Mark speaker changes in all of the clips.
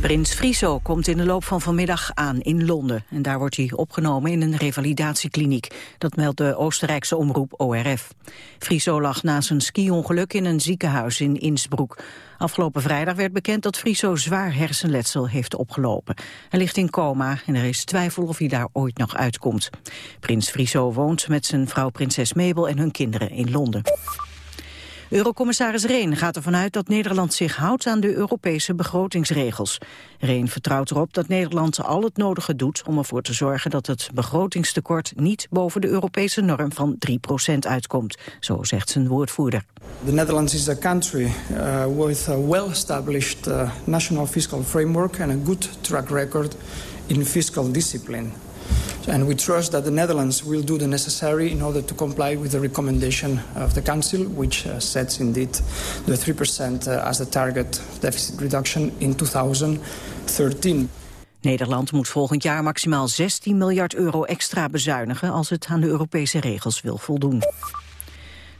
Speaker 1: Prins Friso komt in de loop van vanmiddag aan in Londen. En daar wordt hij opgenomen in een revalidatiekliniek. Dat meldt de Oostenrijkse omroep ORF. Friso lag na zijn ski-ongeluk in een ziekenhuis in Innsbruck. Afgelopen vrijdag werd bekend dat Friso zwaar hersenletsel heeft opgelopen. Hij ligt in coma en er is twijfel of hij daar ooit nog uitkomt. Prins Friso woont met zijn vrouw prinses Mabel en hun kinderen in Londen. Eurocommissaris Reen gaat ervan uit dat Nederland zich houdt aan de Europese begrotingsregels. Reen vertrouwt erop dat Nederland al het nodige doet om ervoor te zorgen dat het begrotingstekort niet boven de Europese norm van 3% uitkomt, zo zegt zijn woordvoerder.
Speaker 2: The Netherlands is a country uh, with a well-established uh, national fiscal framework and a good track record in fiscal discipline. And we trust that the Netherlands will do the necessary in order to comply with the recommendation of the Council, which uh, sets indeed the 3% uh, as the target deficit reduction in 2013.
Speaker 1: Nederland moet volgend jaar maximaal 16 miljard euro extra bezuinigen als het aan de Europese regels wil voldoen.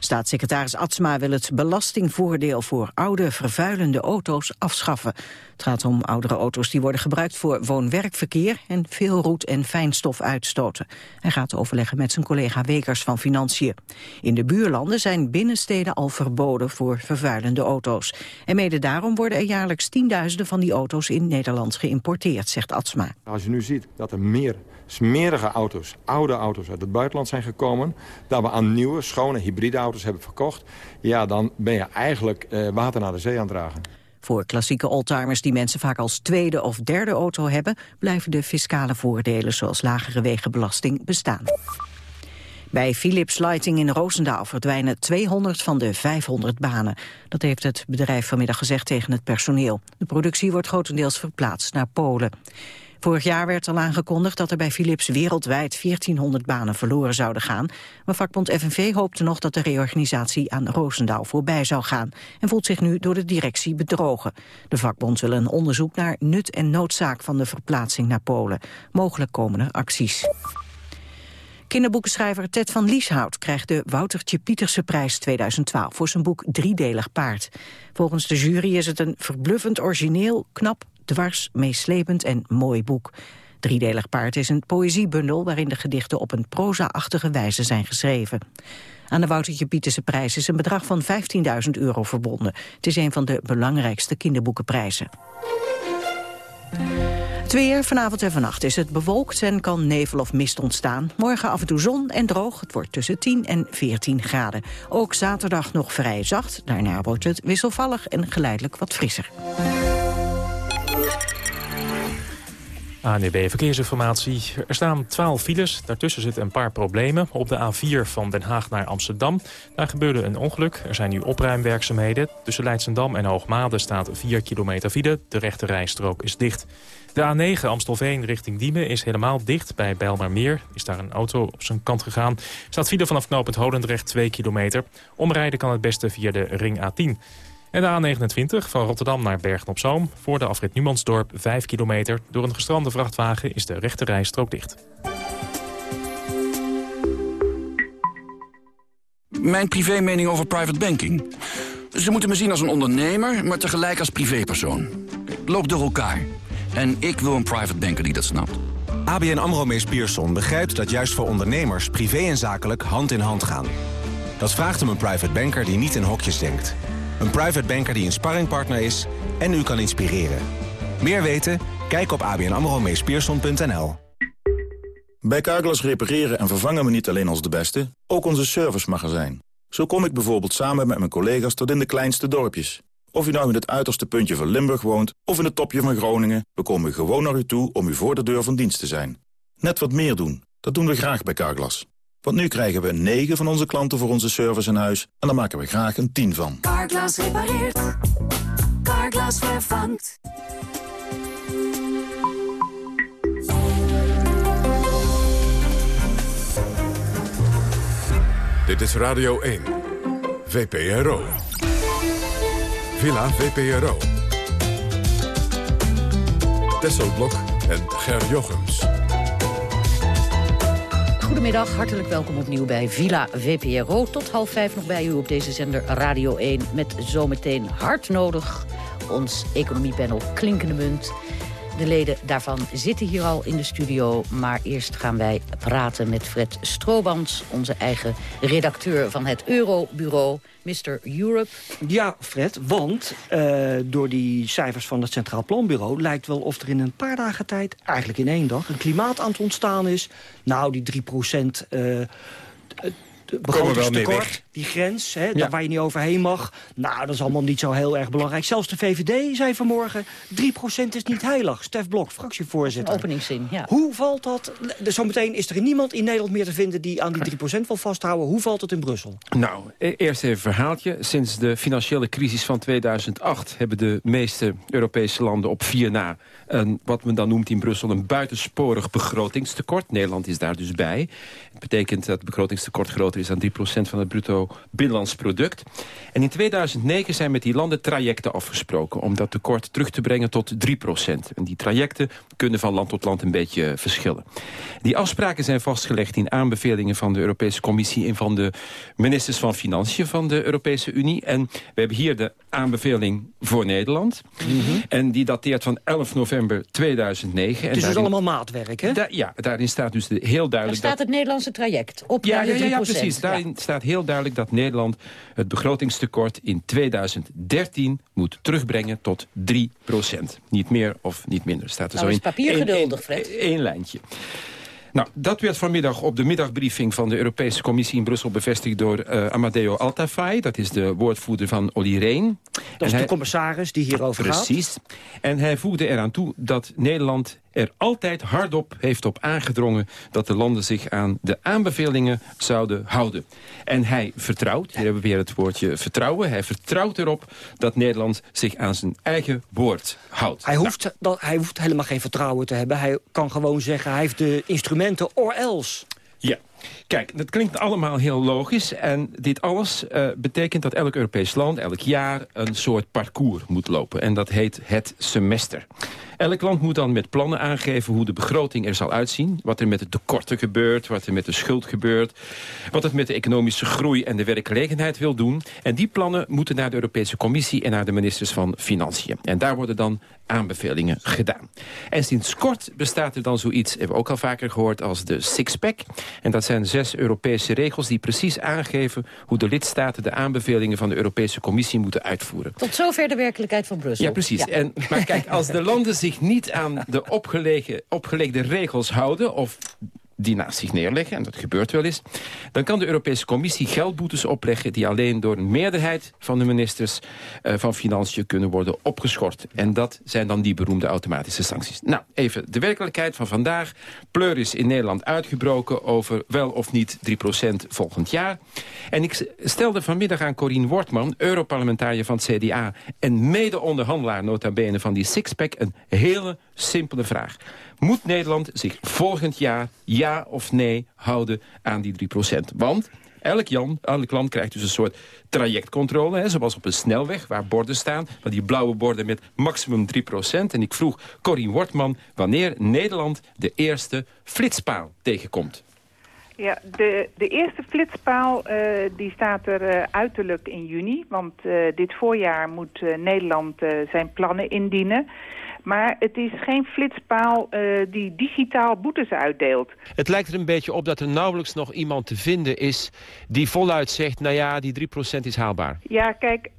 Speaker 1: Staatssecretaris Atsma wil het belastingvoordeel voor oude vervuilende auto's afschaffen. Het gaat om oudere auto's die worden gebruikt voor woon-werkverkeer en veel roet- en fijnstof uitstoten. Hij gaat overleggen met zijn collega Wekers van Financiën. In de buurlanden zijn binnensteden al verboden voor vervuilende auto's. En mede daarom worden er jaarlijks tienduizenden van die auto's in Nederland geïmporteerd, zegt Atsma.
Speaker 3: Als je nu ziet dat er meer smerige auto's, oude auto's uit het buitenland zijn gekomen... dat we aan nieuwe, schone hybride auto's hebben verkocht... ja, dan ben je eigenlijk eh, water naar de zee aan het dragen.
Speaker 1: Voor klassieke oldtimers die mensen vaak als tweede of derde auto hebben... blijven de fiscale voordelen zoals lagere wegenbelasting bestaan. Bij Philips Lighting in Roosendaal verdwijnen 200 van de 500 banen. Dat heeft het bedrijf vanmiddag gezegd tegen het personeel. De productie wordt grotendeels verplaatst naar Polen. Vorig jaar werd al aangekondigd dat er bij Philips wereldwijd 1400 banen verloren zouden gaan. Maar vakbond FNV hoopte nog dat de reorganisatie aan Roosendaal voorbij zou gaan. En voelt zich nu door de directie bedrogen. De vakbond wil een onderzoek naar nut en noodzaak van de verplaatsing naar Polen. Mogelijk komen er acties. Kinderboekenschrijver Ted van Lieshout krijgt de Woutertje Pieterse prijs 2012 voor zijn boek Driedelig Paard. Volgens de jury is het een verbluffend origineel, knap, dwars, meeslepend en mooi boek. Driedelig Paard is een poëziebundel waarin de gedichten op een proza-achtige wijze zijn geschreven. Aan de Woutertje Pieterse prijs is een bedrag van 15.000 euro verbonden. Het is een van de belangrijkste kinderboekenprijzen. Het weer vanavond en vannacht is het bewolkt en kan nevel of mist ontstaan. Morgen af en toe zon en droog. Het wordt tussen 10 en 14 graden. Ook zaterdag nog vrij zacht. Daarna wordt het wisselvallig en geleidelijk wat frisser.
Speaker 4: ANUB Verkeersinformatie. Er staan 12 files, daartussen zitten een paar problemen. Op de A4 van Den Haag naar Amsterdam. Daar gebeurde een ongeluk. Er zijn nu opruimwerkzaamheden. Tussen Leidsendam en Hoogmade staat 4 kilometer file. De rechte rijstrook is dicht. De A9 Amstelveen richting Diemen is helemaal dicht. Bij Bijlmermeer is daar een auto op zijn kant gegaan. Staat file vanaf knooppunt Holendrecht 2 kilometer. Omrijden kan het beste via de ring A10. En de A29 van Rotterdam naar Bergen-op-Zoom... voor de afrit Numansdorp 5 kilometer. Door een gestrande vrachtwagen is de rechte rijstrook dicht.
Speaker 5: Mijn privé mening over private banking. Ze moeten me zien als een ondernemer, maar tegelijk als privépersoon. Loop door elkaar. En ik wil een private banker die dat snapt.
Speaker 6: ABN AMRO Mees Pierson begrijpt dat juist voor ondernemers... privé en zakelijk hand in hand gaan. Dat vraagt om een private banker die niet in hokjes denkt... Een private banker die een sparringpartner is en u kan inspireren. Meer weten? Kijk op abnamromeespierson.nl.
Speaker 7: Bij Carglass repareren en vervangen we niet alleen ons de beste, ook onze servicemagazijn. Zo kom ik bijvoorbeeld samen met mijn collega's tot in de kleinste dorpjes. Of u nou in het uiterste puntje van Limburg woont of in het topje van Groningen... we komen gewoon naar u toe om u voor de deur van dienst te zijn. Net wat meer doen, dat doen we graag bij Carglass. Want nu krijgen we 9 van onze klanten voor onze service in huis... en daar maken we graag een 10 van.
Speaker 8: Carglass repareert. Carglass vervangt.
Speaker 9: Dit is Radio 1. VPRO. Villa VPRO. Tesselblok en Ger Jochems.
Speaker 1: Goedemiddag, hartelijk welkom opnieuw bij Villa VPRO. Tot half vijf nog bij u op deze zender Radio 1... met zometeen hard nodig ons economiepanel Klinkende Munt... De leden daarvan zitten hier al in de studio. Maar eerst gaan wij praten met Fred Stroobans, onze eigen redacteur van het Eurobureau, Mr. Europe.
Speaker 10: Ja, Fred, want uh, door die cijfers van het Centraal Planbureau... lijkt wel of er in een paar dagen tijd, eigenlijk in één dag... een klimaat aan het ontstaan is. Nou, die 3 procent... Uh, begrotingstekort, die grens, hè, waar je niet overheen mag. Nou, dat is allemaal niet zo heel erg belangrijk. Zelfs de VVD zei vanmorgen, 3% is niet heilig. Stef Blok, fractievoorzitter.
Speaker 1: Een openingszin, ja.
Speaker 10: Hoe valt dat? Zometeen is er niemand in Nederland meer te vinden... die aan die 3% wil vasthouden. Hoe valt het in Brussel?
Speaker 11: Nou, e- eerst even een verhaaltje. Sinds de financiële crisis van 2008... hebben de meeste Europese landen op vier na... Een, wat men dan noemt in Brussel een buitensporig begrotingstekort. Nederland is daar dus bij. Het betekent dat het begrotingstekort groter is dan 3% van het bruto binnenlands product. En in 2009 zijn met die landen trajecten afgesproken... om dat tekort terug te brengen tot 3%. En die trajecten kunnen van land tot land een beetje verschillen. Die afspraken zijn vastgelegd in aanbevelingen van de Europese Commissie... en van de ministers van Financiën van de Europese Unie. En we hebben hier de aanbeveling voor Nederland. Mhm. En die dateert van 11 november 2009.
Speaker 10: Het is dus allemaal maatwerk, hè?
Speaker 11: ja, daarin staat dus de, heel duidelijk...
Speaker 1: Daar staat het Nederlandse traject op
Speaker 11: ja, ja, ja, ja, precies. Daarin staat heel duidelijk dat Nederland het begrotingstekort in 2013 moet terugbrengen tot 3% Niet meer of niet minder. Staat er
Speaker 1: nou,
Speaker 11: zo
Speaker 1: in papier geduldig, Fred.
Speaker 11: Eén lijntje. Nou, dat werd vanmiddag op de middagbriefing van de Europese Commissie in Brussel bevestigd door uh, Amadeo Altafai. Dat is de woordvoerder van Olly Reen.
Speaker 10: Dat is de commissaris die hierover
Speaker 11: gaat. Precies. En hij voegde eraan toe dat Nederland er altijd hardop heeft op aangedrongen... dat de landen zich aan de aanbevelingen zouden houden. En hij vertrouwt, hier hebben we weer het woordje vertrouwen... hij vertrouwt erop dat Nederland zich aan zijn eigen woord houdt.
Speaker 10: Hij hoeft, dat, hij hoeft helemaal geen vertrouwen te hebben. Hij kan gewoon zeggen, hij heeft de instrumenten or else.
Speaker 11: Ja, Kijk, dat klinkt allemaal heel logisch. En dit alles uh, betekent dat elk Europees land elk jaar een soort parcours moet lopen. En dat heet het semester. Elk land moet dan met plannen aangeven hoe de begroting er zal uitzien. Wat er met de tekorten gebeurt, wat er met de schuld gebeurt. Wat het met de economische groei en de werkgelegenheid wil doen. En die plannen moeten naar de Europese Commissie en naar de ministers van Financiën. En daar worden dan aanbevelingen gedaan. En sinds kort bestaat er dan zoiets, hebben we ook al vaker gehoord, als de Sixpack. En dat zijn zes Europese regels die precies aangeven hoe de lidstaten de aanbevelingen van de Europese Commissie moeten uitvoeren.
Speaker 1: Tot zover de werkelijkheid van Brussel.
Speaker 11: Ja, precies. En, maar kijk, als de landen zich niet aan de opgelegde regels houden... of die naast zich neerleggen, en dat gebeurt wel eens... dan kan de Europese Commissie geldboetes opleggen... die alleen door een meerderheid van de ministers uh, van Financiën kunnen worden opgeschort. En dat zijn dan die beroemde automatische sancties. Nou, even de werkelijkheid van vandaag. Pleur is in Nederland uitgebroken over wel of niet 3% volgend jaar. En ik stelde vanmiddag aan Corine Wortman, Europarlementariër van het CDA... en mede-onderhandelaar nota bene van die sixpack, een hele simpele vraag. Moet Nederland zich volgend jaar ja of nee houden aan die 3%? Want Elk, Jan, elk land krijgt dus een soort trajectcontrole. Hè, zoals op een snelweg waar borden staan. Van die blauwe borden met maximum 3%. En ik vroeg Corine Wortman wanneer Nederland de eerste flitspaal tegenkomt.
Speaker 12: Ja, de, de eerste flitspaal uh, die staat er uh, uiterlijk in juni. Want uh, dit voorjaar moet Nederland zijn plannen indienen. Maar het is geen flitspaal uh, die digitaal boetes uitdeelt.
Speaker 13: Het lijkt er een beetje op dat er nauwelijks nog iemand te vinden is... die voluit zegt, nou ja, die 3% is haalbaar.
Speaker 12: Ja, kijk, uh,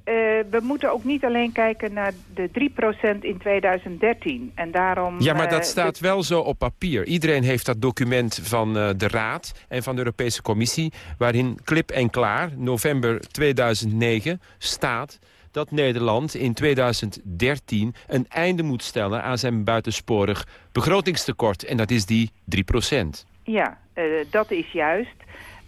Speaker 12: we moeten ook niet alleen kijken naar de 3% in 2013. En daarom...
Speaker 13: Ja, maar dat uh, staat wel zo op papier. Iedereen heeft dat document van de Raad en van de Europese Commissie... waarin klip en klaar, november 2009, staat dat Nederland in 2013 een einde moet stellen aan zijn buitensporig begrotingstekort. En dat is die 3 procent.
Speaker 12: Ja, uh, dat is juist.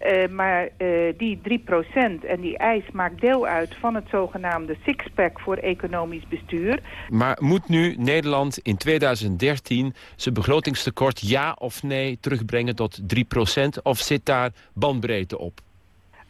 Speaker 12: Uh, maar uh, die 3% en die eis maakt deel uit van het zogenaamde sixpack voor economisch bestuur.
Speaker 13: Maar moet nu Nederland in 2013 zijn begrotingstekort ja of nee terugbrengen tot 3% of zit daar bandbreedte op?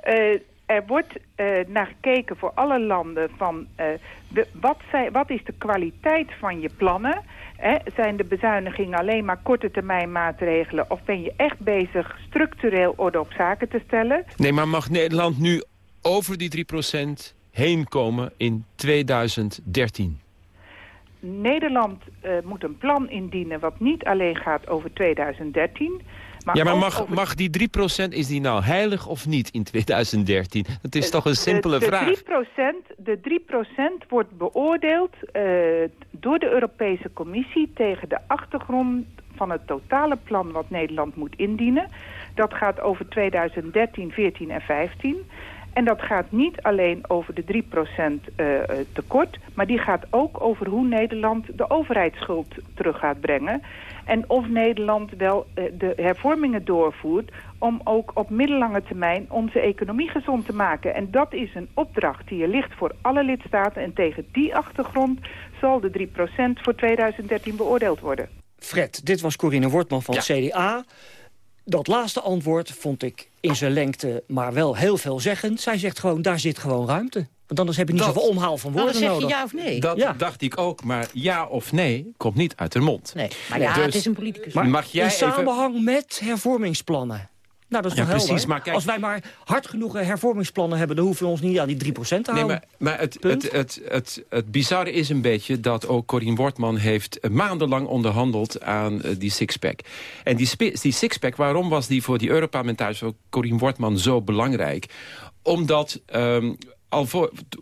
Speaker 12: Uh, er wordt uh, naar gekeken voor alle landen van uh, de, wat, zij, wat is de kwaliteit van je plannen. Hè? Zijn de bezuinigingen alleen maar korte termijn maatregelen of ben je echt bezig structureel orde op zaken te stellen?
Speaker 13: Nee, maar mag Nederland nu over die 3% heen komen in 2013?
Speaker 12: Nederland uh, moet een plan indienen wat niet alleen gaat over 2013...
Speaker 13: Maar ja, maar mag, mag die 3% is die nou heilig of niet in 2013? Dat is toch een simpele
Speaker 12: de, de
Speaker 13: vraag.
Speaker 12: 3%, de 3% wordt beoordeeld uh, door de Europese Commissie... tegen de achtergrond van het totale plan wat Nederland moet indienen. Dat gaat over 2013, 14 en 15... En dat gaat niet alleen over de 3% uh, tekort... maar die gaat ook over hoe Nederland de overheidsschuld terug gaat brengen. En of Nederland wel uh, de hervormingen doorvoert... om ook op middellange termijn onze economie gezond te maken. En dat is een opdracht die er ligt voor alle lidstaten. En tegen die achtergrond zal de 3% voor 2013 beoordeeld worden.
Speaker 10: Fred, dit was Corine Wortman van het CDA... Dat laatste antwoord vond ik in zijn lengte, maar wel heel veelzeggend. Zij zegt gewoon, daar zit gewoon ruimte. Want anders heb je niet
Speaker 11: Dat-
Speaker 10: zoveel omhaal van woorden
Speaker 1: zeg je
Speaker 10: nodig.
Speaker 1: ja of nee?
Speaker 11: Dat
Speaker 10: Ja.
Speaker 11: dacht ik ook, maar ja of nee komt niet uit de mond.
Speaker 1: Nee, maar ja,
Speaker 11: Dus-
Speaker 1: het is een politicus.
Speaker 10: Maar
Speaker 11: Mag jij
Speaker 10: in
Speaker 11: even-
Speaker 10: samenhang met hervormingsplannen. Nou, dat is
Speaker 11: Ja,
Speaker 10: toch helder?
Speaker 11: precies, maar kijk-
Speaker 10: Als wij maar hard genoeg hervormingsplannen hebben... dan hoeven we ons niet aan die 3% te
Speaker 11: Nee,
Speaker 10: houden.
Speaker 11: maar, maar het,
Speaker 10: Punt.
Speaker 11: het, het, het, het bizarre is een beetje dat ook Corien Wortman heeft maandenlang onderhandeld aan eh, die sixpack. En die, die sixpack, waarom was die voor die Europarlementariërs voor Corien Wortman zo belangrijk? Omdat ehm, al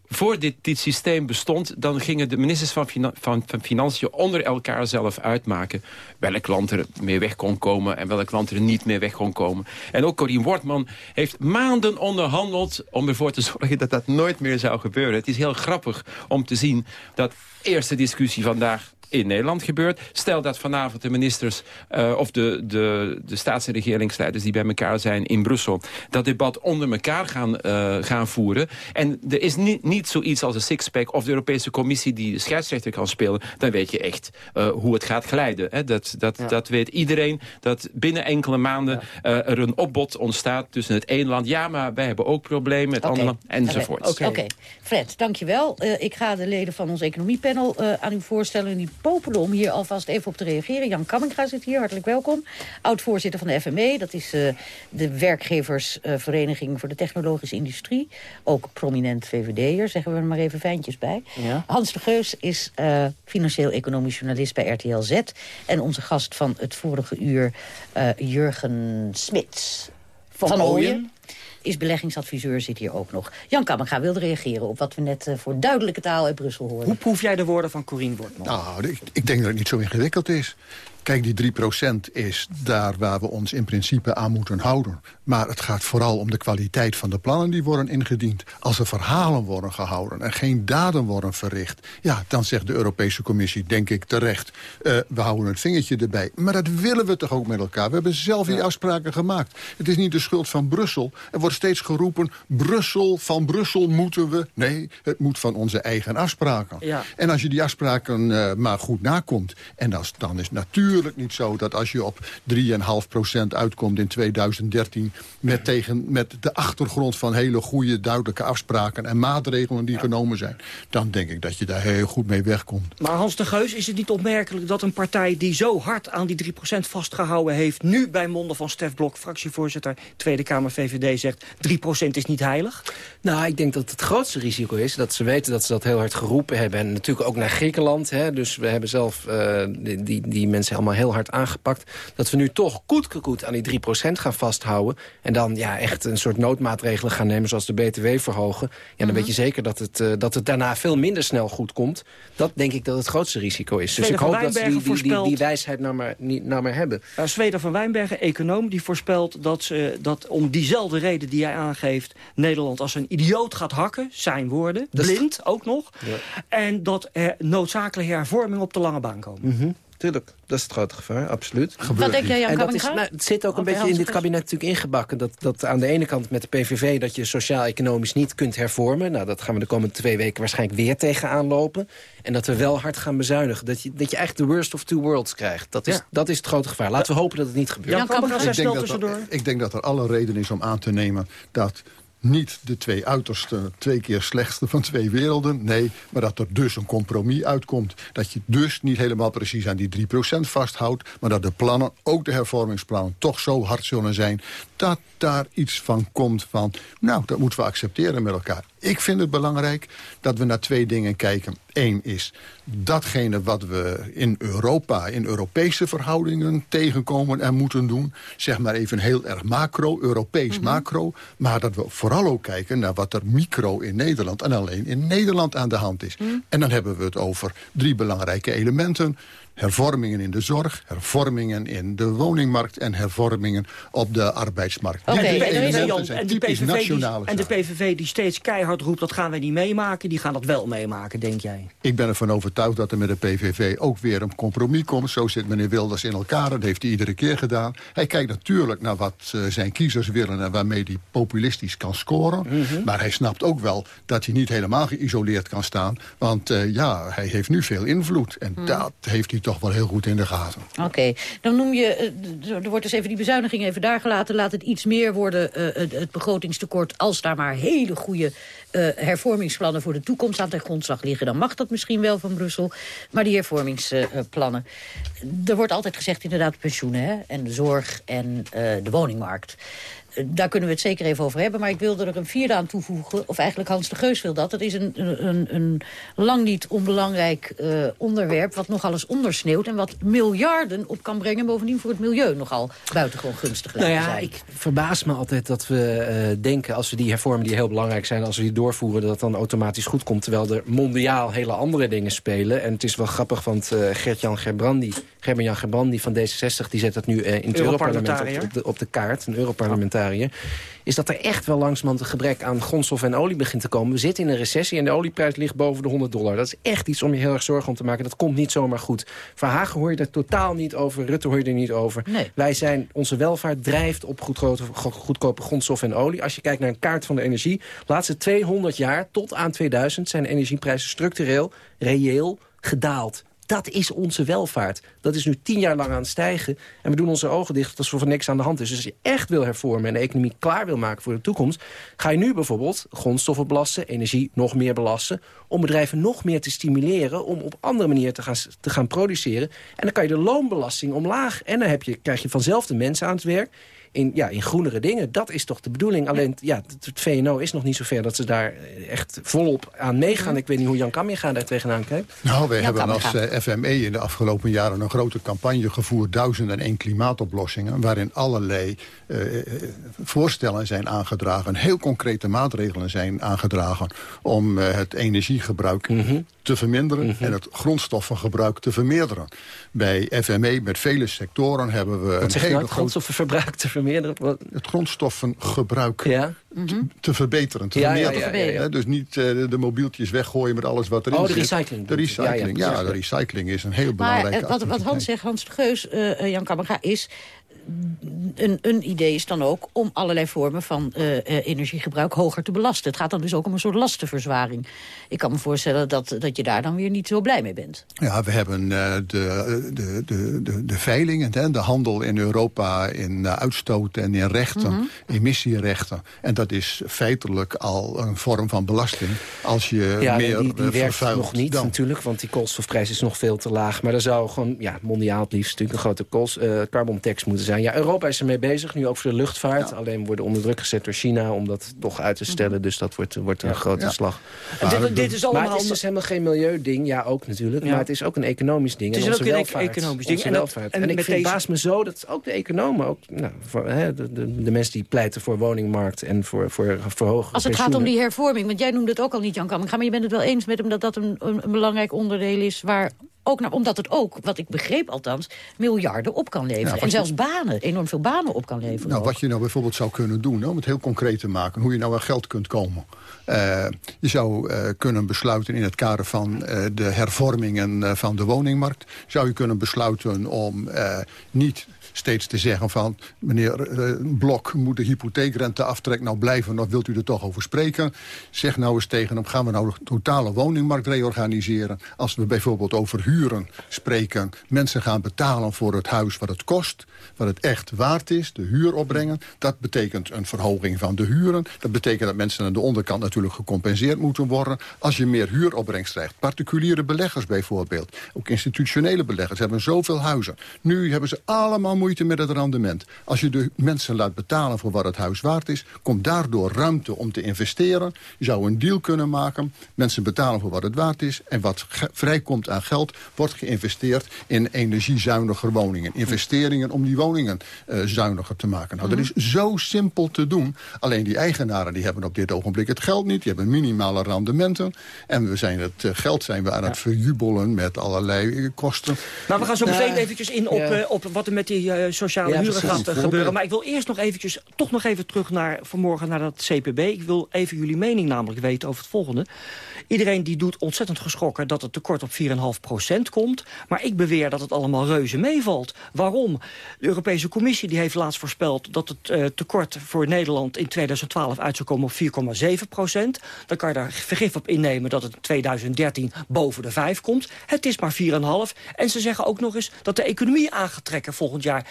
Speaker 11: voor, dit, dit systeem bestond... dan gingen de ministers van, van, van Financiën onder elkaar zelf uitmaken... welk land er mee weg kon komen en welk land er niet mee weg kon komen. En ook Corien Wortman heeft maanden onderhandeld... om ervoor te zorgen dat dat nooit meer zou gebeuren. Het is heel grappig om te zien dat eerste discussie vandaag in Nederland gebeurt. Stel dat vanavond de ministers eh, of de, de, de staats- en regeringsleiders die bij elkaar zijn in Brussel... dat debat onder elkaar gaan, eh, gaan voeren. En er is niet, niet zoiets als een sixpack of de Europese Commissie die de scheidsrechter kan spelen. Dan weet je echt eh, hoe het gaat glijden. Hè? Dat, dat, dat weet iedereen. Dat binnen enkele maanden er een opbod ontstaat tussen het ene land. Ja, maar wij hebben ook problemen, het andere land, enzovoort.
Speaker 1: Oké, Fred, dankjewel. Ik ga de leden van ons economiepanel aan u voorstellen... die popelen om hier alvast even op te reageren. Jan Kamminga zit hier, hartelijk welkom. Oud-voorzitter van de FME, dat is eh, de werkgeversvereniging voor de technologische industrie. Ook prominent VVD'er, zeggen we er maar even fijntjes bij.
Speaker 10: Ja.
Speaker 1: Hans de Geus is eh, financieel-economisch journalist bij RTL Z. En onze gast van het vorige uur, eh, Jurgen Smits.
Speaker 10: Van Ooyen.
Speaker 1: Is beleggingsadviseur, zit hier ook nog. Jan Kammerga wilde reageren op wat we net eh, voor duidelijke taal uit Brussel hoorden.
Speaker 10: Hoe proef jij de woorden van Corine Wortman?
Speaker 14: Nou, ik, ik denk dat het niet zo ingewikkeld is. Kijk, die 3% is daar waar we ons in principe aan moeten houden. Maar het gaat vooral om de kwaliteit van de plannen die worden ingediend. Als er verhalen worden gehouden en geen daden worden verricht... ja, dan zegt de Europese Commissie, denk ik terecht... eh, we houden het vingertje erbij. Maar dat willen we toch ook met elkaar? We hebben zelf die afspraken gemaakt. Het is niet de schuld van Brussel. Er wordt steeds geroepen, Brussel, van Brussel moeten we... Nee, het moet van onze eigen afspraken.
Speaker 10: Ja.
Speaker 14: En als je die afspraken eh, maar goed nakomt... en dan, is- dan is het natuurlijk niet zo dat als je op 3,5% uitkomt in 2013... Met, tegen, met de achtergrond van hele goede, duidelijke afspraken... en maatregelen die genomen zijn... dan denk ik dat je daar heel goed mee wegkomt.
Speaker 10: Maar Hans de Geus, is het niet opmerkelijk dat een partij die zo hard aan die 3% vastgehouden heeft... nu bij monden van Stef Blok, fractievoorzitter Tweede Kamer VVD, zegt 3% is niet heilig?
Speaker 15: Nou, ik denk dat het grootste risico is dat ze weten dat ze dat heel hard geroepen hebben. En natuurlijk ook naar Griekenland. Hè, dus we hebben zelf eh, die, die, die mensen allemaal heel hard aangepakt. Dat we nu toch koetkekoet aan die 3% gaan vasthouden. En dan ja, echt een soort noodmaatregelen gaan nemen zoals de BTW verhogen. Ja, dan weet je zeker dat het, eh, dat het daarna veel minder snel goed komt. Dat denk ik dat het grootste risico is. Dus
Speaker 10: Zweden
Speaker 15: ik hoop dat ze die, die, die, die
Speaker 10: voorspelt-
Speaker 15: wijsheid nou maar, niet, nou maar hebben.
Speaker 10: Uh, Zweder van Wijnbergen, econoom, die voorspelt dat, ze, dat om diezelfde reden die jij aangeeft... Nederland als een idioot gaat hakken, zijn woorden, blind ook nog... en dat er noodzakelijke hervormingen op de lange baan komen.
Speaker 15: Mhm, Tuurlijk, dat is het grote gevaar, absoluut.
Speaker 1: Wat denk jij, Jan
Speaker 15: en dat is, nou, Het zit ook een beetje in dit kabinet natuurlijk ingebakken. Dat, dat aan de ene kant met de PVV dat je sociaal-economisch niet kunt hervormen. Nou, dat gaan we de komende twee weken waarschijnlijk weer tegenaan lopen. En dat we wel hard gaan bezuinigen. Dat je, dat je eigenlijk de worst of two worlds krijgt. Dat is,
Speaker 10: Ja.
Speaker 15: dat is het grote gevaar. Laten we hopen dat het niet gebeurt.
Speaker 10: Jan
Speaker 14: Ik denk, dat er, ik denk dat er alle reden is om aan te nemen dat niet de twee uiterste, twee keer slechtste van twee werelden. Nee, maar dat er dus een compromis uitkomt. Dat je dus niet helemaal precies aan die 3% vasthoudt... maar dat de plannen, ook de hervormingsplannen, toch zo hard zullen zijn... dat daar iets van komt van, nou, dat moeten we accepteren met elkaar. Ik vind het belangrijk dat we naar twee dingen kijken. Eén is datgene wat we in Europa, in Europese verhoudingen tegenkomen en moeten doen. Zeg maar even heel erg macro, Europees
Speaker 16: Mhm.
Speaker 14: macro. Maar dat we vooral ook kijken naar wat er micro in Nederland en alleen in Nederland aan de hand is.
Speaker 16: Mhm.
Speaker 14: En dan hebben we het over drie belangrijke elementen. Hervormingen in de zorg, hervormingen in de woningmarkt... en hervormingen op de arbeidsmarkt.
Speaker 10: Oké, en, die PVV die, en de. PVV die steeds keihard roept... dat gaan wij niet meemaken, die gaan dat wel meemaken, denk jij?
Speaker 14: Ik ben ervan overtuigd dat er met de PVV ook weer een compromis komt. Zo zit meneer Wilders in elkaar, dat heeft hij iedere keer gedaan. Hij kijkt natuurlijk naar wat eh, zijn kiezers willen... en waarmee hij populistisch kan scoren.
Speaker 10: Mhm.
Speaker 14: Maar hij snapt ook wel dat hij niet helemaal geïsoleerd kan staan. Want eh, ja, hij heeft nu veel invloed. En
Speaker 16: Mhm.
Speaker 14: dat heeft hij toch wel heel goed in de gaten.
Speaker 16: Oké, dan noem je, eh, er wordt dus even die bezuiniging even daar gelaten. Laat het iets meer worden, eh, het, het begrotingstekort... als daar maar hele goede eh, hervormingsplannen voor de toekomst aan ten grondslag liggen. Dan mag dat misschien wel van Brussel. Maar die hervormingsplannen... er wordt altijd gezegd inderdaad pensioenen hè? en de zorg en eh, de woningmarkt. Daar kunnen we het zeker even over hebben. Maar ik wilde er een vierde aan toevoegen. Of eigenlijk Hans de Geus wil dat. Dat is een, een, een lang niet onbelangrijk eh, onderwerp... wat nogal eens ondersneeuwt en wat miljarden op kan brengen. Bovendien voor het milieu nogal buitengewoon gunstig
Speaker 15: Nou
Speaker 16: lijkt te
Speaker 15: ja,
Speaker 16: zijn.
Speaker 15: ik verbaas me altijd dat we eh, denken... als we die hervormen die heel belangrijk zijn... als we die doorvoeren, dat het dan automatisch goed komt... terwijl er mondiaal hele andere dingen spelen. En het is wel grappig, want eh Gert-Jan Gerbrandi... Gerben-Jan Gerbrandi van D66, die zet dat nu eh, in het Europarlement op, de, op de kaart. Een Europarlementariër. Is dat er echt wel langzamerhand een gebrek aan grondstof en olie begint te komen. We zitten in een recessie en de olieprijs ligt boven de 100 dollar. Dat is echt iets om je heel erg zorgen om te maken. Dat komt niet zomaar goed. Verhagen hoor je er totaal niet over. Rutte hoor je er niet over. Wij zijn, onze welvaart drijft op goedkope, grondstof en olie. Als je kijkt naar een kaart van de energie. laatste 200 jaar tot aan 2000 zijn energieprijzen structureel, reëel gedaald. Dat is onze welvaart. Dat is nu tien jaar lang aan het stijgen. En we doen onze ogen dicht alsof er niks aan de hand is. Dus als je echt wil hervormen en de economie klaar wil maken voor de toekomst... ga je nu bijvoorbeeld grondstoffen belasten, energie nog meer belasten... om bedrijven nog meer te stimuleren om op andere manier te gaan, te gaan produceren. En dan kan je de loonbelasting omlaag. En dan heb je, krijg je vanzelf de mensen aan het werk in, ja, in groenere dingen. Dat is toch de bedoeling. Alleen ja, het, het VNO is nog niet zover dat ze daar echt volop aan meegaan. Ik weet niet hoe Jan Kamminga daar tegenaan kijkt.
Speaker 14: Nou, wij
Speaker 15: Jan
Speaker 14: hebben
Speaker 15: Kamminga.
Speaker 14: als eh, FME in de afgelopen jaren een grote campagne gevoerd... duizend en één klimaatoplossingen... waarin allerlei eh, eh, voorstellen zijn aangedragen... heel concrete maatregelen zijn aangedragen... om het energiegebruik
Speaker 15: Mhm.
Speaker 14: te verminderen... en het grondstoffengebruik te vermeerderen. Bij FME met vele sectoren hebben we...
Speaker 15: Wat
Speaker 14: een
Speaker 15: zeg je nou? Het grondstoffenverbruik te vermeerderen? Wat-
Speaker 14: het grondstoffengebruik
Speaker 15: Ja?
Speaker 14: te verbeteren, te
Speaker 15: Ja, ja,
Speaker 14: vermeerderen.
Speaker 15: ja, ja, ja.
Speaker 14: Hè, Dus niet eh, de mobieltjes weggooien met alles wat erin
Speaker 15: Oh, de
Speaker 14: zit.
Speaker 15: recycling
Speaker 14: De recycling, ja, de recycling is een heel
Speaker 16: Maar
Speaker 14: belangrijke
Speaker 16: eh, wat, wat. Hans zegt, Hans de Geus, eh, eh, Jan Kammerga, is... Een, een idee is dan ook om allerlei vormen van eh, eh, energiegebruik hoger te belasten. Het gaat dan dus ook om een soort lastenverzwaring. Ik kan me voorstellen dat, dat je daar dan weer niet zo blij mee bent.
Speaker 14: Ja, we hebben eh, de, de, de, de, de veilingen, hè, de handel in Europa in eh, uitstoot en in rechten,
Speaker 16: Mhm.
Speaker 14: emissierechten. En dat is feitelijk al een vorm van belasting. Als je
Speaker 15: Ja,
Speaker 14: meer
Speaker 15: die, die
Speaker 14: eh,
Speaker 15: werkt nog niet
Speaker 14: dan.
Speaker 15: natuurlijk, want die koolstofprijs is nog veel te laag. Maar er zou gewoon, ja, mondiaal het liefst natuurlijk een grote kools, eh, carbon tax moeten zijn. Ja, Europa is ermee bezig, nu ook voor de luchtvaart. Alleen worden onder druk gezet door China om dat toch uit te stellen. Dus dat wordt, wordt een grote
Speaker 10: Ja.
Speaker 15: slag.
Speaker 10: En dit-
Speaker 15: Maar-
Speaker 10: dit is
Speaker 15: Maar
Speaker 10: allemaal-
Speaker 15: het is dus helemaal geen milieuding. Ja, ook natuurlijk.
Speaker 10: Ja.
Speaker 15: Maar het is ook een economisch ding.
Speaker 10: Het is
Speaker 15: en onze
Speaker 10: ook een
Speaker 15: welvaart,
Speaker 10: economisch ding. En dat-
Speaker 15: welvaart.
Speaker 10: en
Speaker 15: En, ik
Speaker 10: met
Speaker 15: vind
Speaker 10: deze-
Speaker 15: baas me zo dat ook de economen... Ook, nou, voor, hè, de, de, de mensen die pleiten voor woningmarkt en voor, voor, voor hogere
Speaker 16: Als het gaat om die hervorming, want jij noemde het ook al niet, Jan Kammerga... maar je bent het wel eens met hem dat dat een, een, een belangrijk onderdeel is... waar ook omdat het ook, wat ik begreep althans, miljarden op kan leveren. en
Speaker 14: je-
Speaker 16: zelfs banen, enorm veel banen op kan leveren.
Speaker 14: Nou, wat je nou bijvoorbeeld zou kunnen doen, hè, om het heel concreet te maken... hoe je nou aan geld kunt komen. Eh, je zou eh, kunnen besluiten in het kader van eh, de hervormingen van de woningmarkt... zou je kunnen besluiten om niet steeds te zeggen van... meneer eh, Blok, moet de hypotheekrente aftrek nou blijven... of wilt u er toch over spreken? Zeg nou eens tegen hem, gaan we nou de totale woningmarkt reorganiseren? Als we bijvoorbeeld over huren spreken... mensen gaan betalen voor het huis wat het kost... wat het echt waard is, de huur opbrengen. Dat betekent een verhoging van de huren. Dat betekent dat mensen aan de onderkant natuurlijk gecompenseerd moeten worden... als je meer huuropbrengst krijgt. Particuliere beleggers bijvoorbeeld. Ook institutionele beleggers hebben zoveel huizen. Nu hebben ze allemaal moeite met het rendement. Als je de mensen laat betalen voor wat het huis waard is... komt daardoor ruimte om te investeren. Je zou een deal kunnen maken. Mensen betalen voor wat het waard is. En wat vrijkomt aan geld wordt geïnvesteerd in energiezuiniger woningen. Investeringen om die woningen uh, zuiniger te maken. Nou, dat is zo simpel te doen. Alleen die eigenaren die hebben op dit ogenblik het geld niet. Die hebben minimale rendementen. En we zijn het uh, geld zijn we aan het verjubelen met allerlei kosten.
Speaker 10: Nou, we gaan zo meteen eventjes in op, op wat er met die uh, sociale ja, huren gaat gebeuren. Maar ik wil eerst nog eventjes, toch nog even terug naar vanmorgen naar dat CPB. Ik wil even jullie mening namelijk weten over het volgende. Iedereen die doet ontzettend geschrokken dat het tekort op 4,5% komt. Maar ik beweer dat het allemaal reuze meevalt. Waarom? De Europese Commissie die heeft laatst voorspeld dat het uh, tekort voor Nederland in 2012 uit zou komen op 4,7 procent. Dan kan je daar vergif op innemen dat het in 2013 boven de 5 komt. Het is maar 4,5. En ze zeggen ook nog eens dat de economie aangetrekken volgend jaar.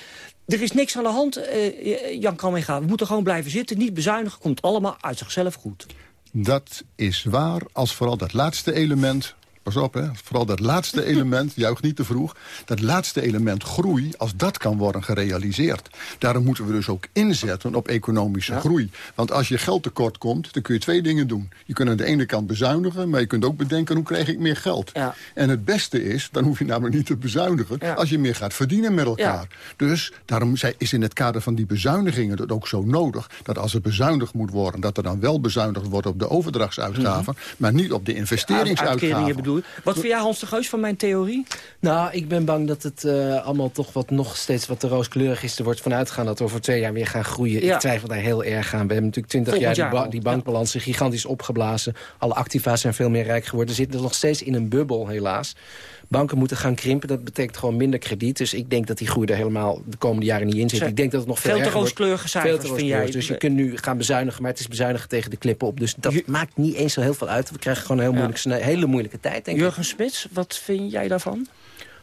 Speaker 10: Er is niks aan de hand, uh, Jan Kamminga. We moeten gewoon blijven zitten, niet bezuinigen. Komt allemaal uit zichzelf goed.
Speaker 14: Dat is waar, als vooral dat laatste element pas op, hè, vooral dat laatste element, juich niet te vroeg... dat laatste element groei, als dat kan worden gerealiseerd. Daarom moeten we dus ook inzetten op economische groei. Want als je geld tekort komt, dan kun je twee dingen doen. Je kunt aan de ene kant bezuinigen, maar je kunt ook bedenken... hoe krijg ik meer geld?
Speaker 10: Ja.
Speaker 14: En het beste is, dan hoef je namelijk niet te bezuinigen...
Speaker 10: Ja.
Speaker 14: als je meer gaat verdienen met elkaar. Dus daarom is in het kader van die bezuinigingen het ook zo nodig... dat als er bezuinigd moet worden, dat er dan wel bezuinigd wordt... op de overdrachtsuitgaven, maar niet op de investeringsuitgaven.
Speaker 10: Wat vind jij Hans de Geus van mijn theorie?
Speaker 15: Nou, ik ben bang dat het uh, allemaal toch wat nog steeds wat te rooskleurig is. Er wordt vanuitgaan dat we over twee jaar weer gaan groeien.
Speaker 10: Ja.
Speaker 15: Ik twijfel daar heel erg aan. We hebben natuurlijk twintig jaar,
Speaker 10: jaar
Speaker 15: die, ba die bankbalansen gigantisch opgeblazen. Alle activa's zijn veel meer rijk geworden. We zitten nog steeds in een bubbel, helaas. Banken moeten gaan krimpen. Dat betekent gewoon minder krediet. Dus ik denk dat die groei er helemaal de komende jaren niet in zit.
Speaker 10: Zeg,
Speaker 15: Ik denk dat het nog veel,
Speaker 10: veel te
Speaker 15: erger wordt.
Speaker 10: rooskleurige
Speaker 15: Veel
Speaker 10: cijfers,
Speaker 15: te
Speaker 10: vind
Speaker 15: rooskleurig.
Speaker 10: jij?
Speaker 15: Dus je kunt nu gaan bezuinigen, maar het is bezuinigen tegen de klippen op. Dus dat maakt niet eens zo heel veel uit. We krijgen gewoon een heel moeilijke, hele moeilijke tijd, denk ik.
Speaker 10: Jurgen Smits, wat vind jij daarvan?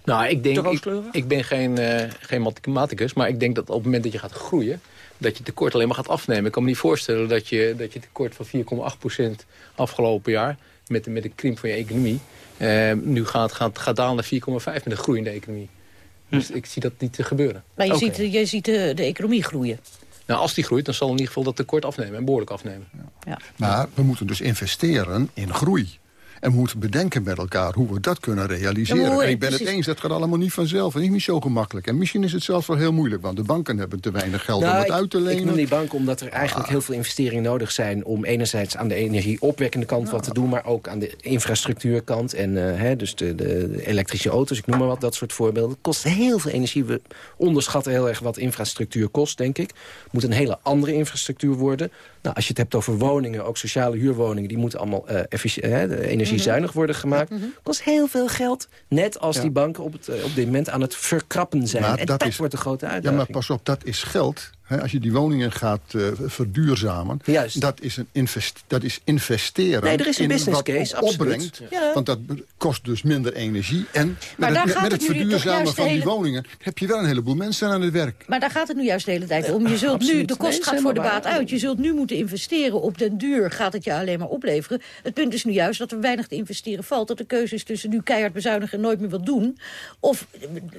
Speaker 17: Nou, ik denk, ik,
Speaker 10: rooskleurig?
Speaker 17: ik ben geen, eh, geen mathematicus, maar ik denk dat op het moment dat je gaat groeien, dat je tekort alleen maar gaat afnemen. Ik kan me niet voorstellen dat je, dat je tekort van 4,8% afgelopen jaar, met, met de krimp van je economie, eh, nu gaat, gaat, gaat dalen naar 4,5 met een groeiende economie. Dus ik zie dat niet te gebeuren.
Speaker 16: Maar je ziet, je ziet de, de economie groeien.
Speaker 17: Nou, als die groeit, dan zal in ieder geval dat tekort afnemen en behoorlijk afnemen.
Speaker 14: Maar we moeten dus investeren in groei. En we moeten bedenken met elkaar hoe we dat kunnen realiseren.
Speaker 16: Ja,
Speaker 14: en ik ben het eens, dat gaat allemaal niet vanzelf. En niet zo gemakkelijk. En misschien is het zelfs wel heel moeilijk. Want de banken hebben te weinig geld om
Speaker 15: Nou,
Speaker 14: het
Speaker 15: ik-
Speaker 14: uit te lenen.
Speaker 15: Ik noem die banken omdat er eigenlijk
Speaker 14: Ah.
Speaker 15: heel veel investeringen nodig zijn... om enerzijds aan de energieopwekkende kant wat te doen... maar ook aan de infrastructuurkant. En eh, hè, dus de, de, de elektrische auto's, ik noem maar wat, dat soort voorbeelden. Het kost heel veel energie. We onderschatten heel erg wat infrastructuur kost, denk ik. Het moet een hele andere infrastructuur worden. Nou, als je het hebt over woningen, ook sociale huurwoningen... die moeten allemaal eh, hè, de energiezuinig worden gemaakt. kost heel veel geld. Net als
Speaker 14: Ja.
Speaker 15: die banken op, het, eh, op dit moment aan het verkrappen zijn.
Speaker 14: Maar
Speaker 15: en
Speaker 14: dat
Speaker 15: dat,
Speaker 14: is-
Speaker 15: wordt een grote
Speaker 14: Ja,
Speaker 15: uitdaging.
Speaker 14: maar pas op, dat is geld. Als je die woningen gaat eh, verduurzamen, Dat, is een invest, dat is investeren
Speaker 15: Nee, er is een
Speaker 14: in
Speaker 15: business
Speaker 14: wat
Speaker 15: case,
Speaker 14: op- opbrengt.
Speaker 15: Ja.
Speaker 14: Want dat kost dus minder energie. En
Speaker 16: Maar
Speaker 14: met
Speaker 16: daar
Speaker 14: het, met
Speaker 16: het
Speaker 14: verduurzamen van
Speaker 16: de
Speaker 14: die
Speaker 16: hele-
Speaker 14: woningen... heb je wel een heleboel mensen aan het werk.
Speaker 16: Maar daar gaat het nu juist de hele tijd om. Je zult nu, de kost gaat voor de baat
Speaker 15: waar.
Speaker 16: uit. Je zult nu moeten investeren. Op den duur gaat het je alleen maar opleveren. Het punt is nu juist dat er weinig te investeren valt. Dat de keuze is tussen nu keihard bezuinigen en nooit meer wat doen. Of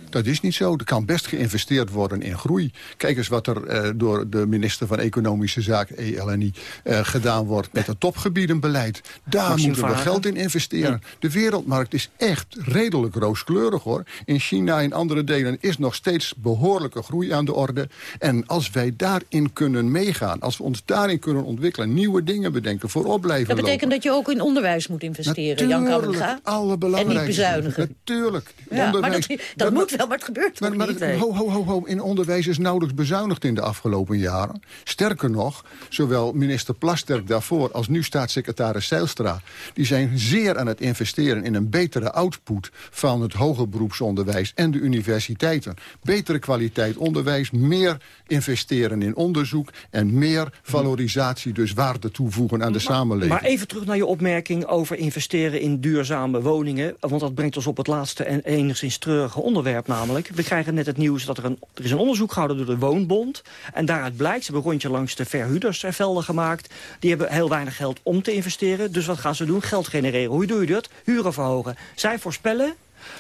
Speaker 14: Dat is niet zo. Er kan best geïnvesteerd worden in groei. Kijk eens wat er eh, door de minister van Economische Zaken, ELNI, eh, gedaan wordt met het topgebiedenbeleid. Daar
Speaker 10: Maxime
Speaker 14: moeten we geld in investeren. De wereldmarkt is echt redelijk rooskleurig hoor. In China en andere delen is nog steeds behoorlijke groei aan de orde. En als wij daarin kunnen meegaan, als we ons daarin kunnen ontwikkelen, nieuwe dingen bedenken, voorop blijven
Speaker 16: dat betekent
Speaker 14: lopen.
Speaker 16: dat je ook in onderwijs moet investeren, Jan
Speaker 14: Natuurlijk,
Speaker 16: Kamminga.
Speaker 14: alle
Speaker 16: En niet bezuinigen.
Speaker 14: Natuurlijk.
Speaker 16: Ja, maar
Speaker 14: Onderwijs-
Speaker 16: dat, dat moet wel, maar het gebeurt
Speaker 14: maar, maar
Speaker 16: niet?
Speaker 14: ho, ho, ho, ho, in onderwijs is nauwelijks bezuinigd in de afgelopen jaren. Sterker nog, zowel minister Plasterk daarvoor als nu staatssecretaris Zijlstra... die zijn zeer aan het investeren in een betere output van het hoger beroepsonderwijs en de universiteiten. Betere kwaliteit onderwijs, meer investeren in onderzoek... en meer valorisatie, dus waarde toevoegen aan de samenleving.
Speaker 10: Maar even terug naar je opmerking over investeren in duurzame woningen. Want dat brengt ons op het laatste en enigszins treurige onderwerp namelijk. We krijgen net het nieuws dat er een, er is een onderzoek gehouden door de Woonbond. En daaruit blijkt, ze hebben een rondje langs de verhuurdersvelden gemaakt. Die hebben heel weinig geld om te investeren. Dus wat gaan ze doen? Geld genereren. Hoe doe je dat? Huren verhogen. Zij voorspellen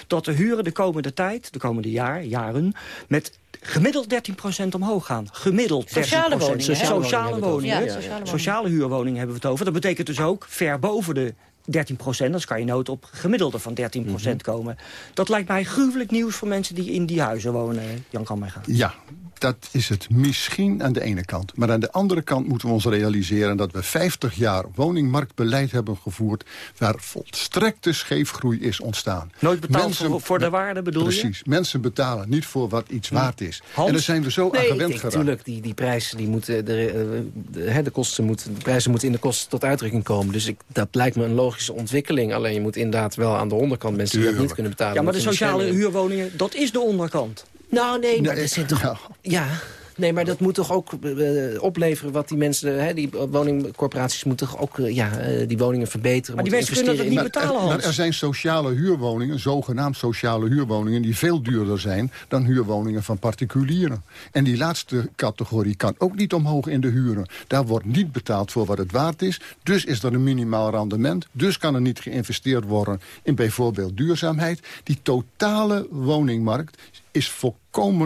Speaker 10: dat de huren de komende tijd, de komende jaar, jaren... met gemiddeld 13% omhoog gaan. Gemiddeld 13%.
Speaker 16: Sociale woningen, hè?
Speaker 10: Sociale woningen.
Speaker 16: Ja, sociale
Speaker 10: Sociale huurwoningen hebben we het over. Dat betekent dus ook ver boven de 13 procent. Dan kan je nooit op gemiddelde van 13 procent komen. Dat lijkt mij gruwelijk nieuws voor mensen die in die huizen wonen. Jan kan mij gaan.
Speaker 14: Ja, dat is het misschien aan de ene kant. Maar aan de andere kant moeten we ons realiseren... dat we 50 jaar woningmarktbeleid hebben gevoerd... waar volstrekte scheefgroei is ontstaan.
Speaker 10: Nooit betaald voor, voor de waarde, bedoel
Speaker 14: precies,
Speaker 10: je?
Speaker 14: Precies. Mensen betalen niet voor wat iets waard is. En daar zijn we zo aan
Speaker 15: Nee,
Speaker 14: gewend geraakt.
Speaker 15: natuurlijk, die, die prijzen, die moeten, de, eh, de, hè, de, kosten moeten, de prijzen moeten in de kosten tot uitdrukking komen. Dus ik, dat lijkt me een logische ontwikkeling. Alleen je moet inderdaad wel aan de onderkant mensen die dat niet kunnen betalen.
Speaker 10: Ja, maar de sociale huurwoningen, dat is de onderkant.
Speaker 15: Nou, nee, maar
Speaker 14: Nee,
Speaker 15: er zijn toch... Ja, nee, maar dat moet toch ook eh, opleveren wat die mensen... Hè, die woningcorporaties moeten toch ook eh, ja, eh, die woningen verbeteren.
Speaker 10: Maar die mensen kunnen dat niet betalen,
Speaker 14: Maar
Speaker 10: Hans.
Speaker 14: er zijn sociale huurwoningen, zogenaamd sociale huurwoningen... die veel duurder zijn dan huurwoningen van particulieren. En die laatste categorie kan ook niet omhoog in de huren. Daar wordt niet betaald voor wat het waard is. Dus is er een minimaal rendement. Dus kan er niet geïnvesteerd worden in bijvoorbeeld duurzaamheid. Die totale woningmarkt is volkomen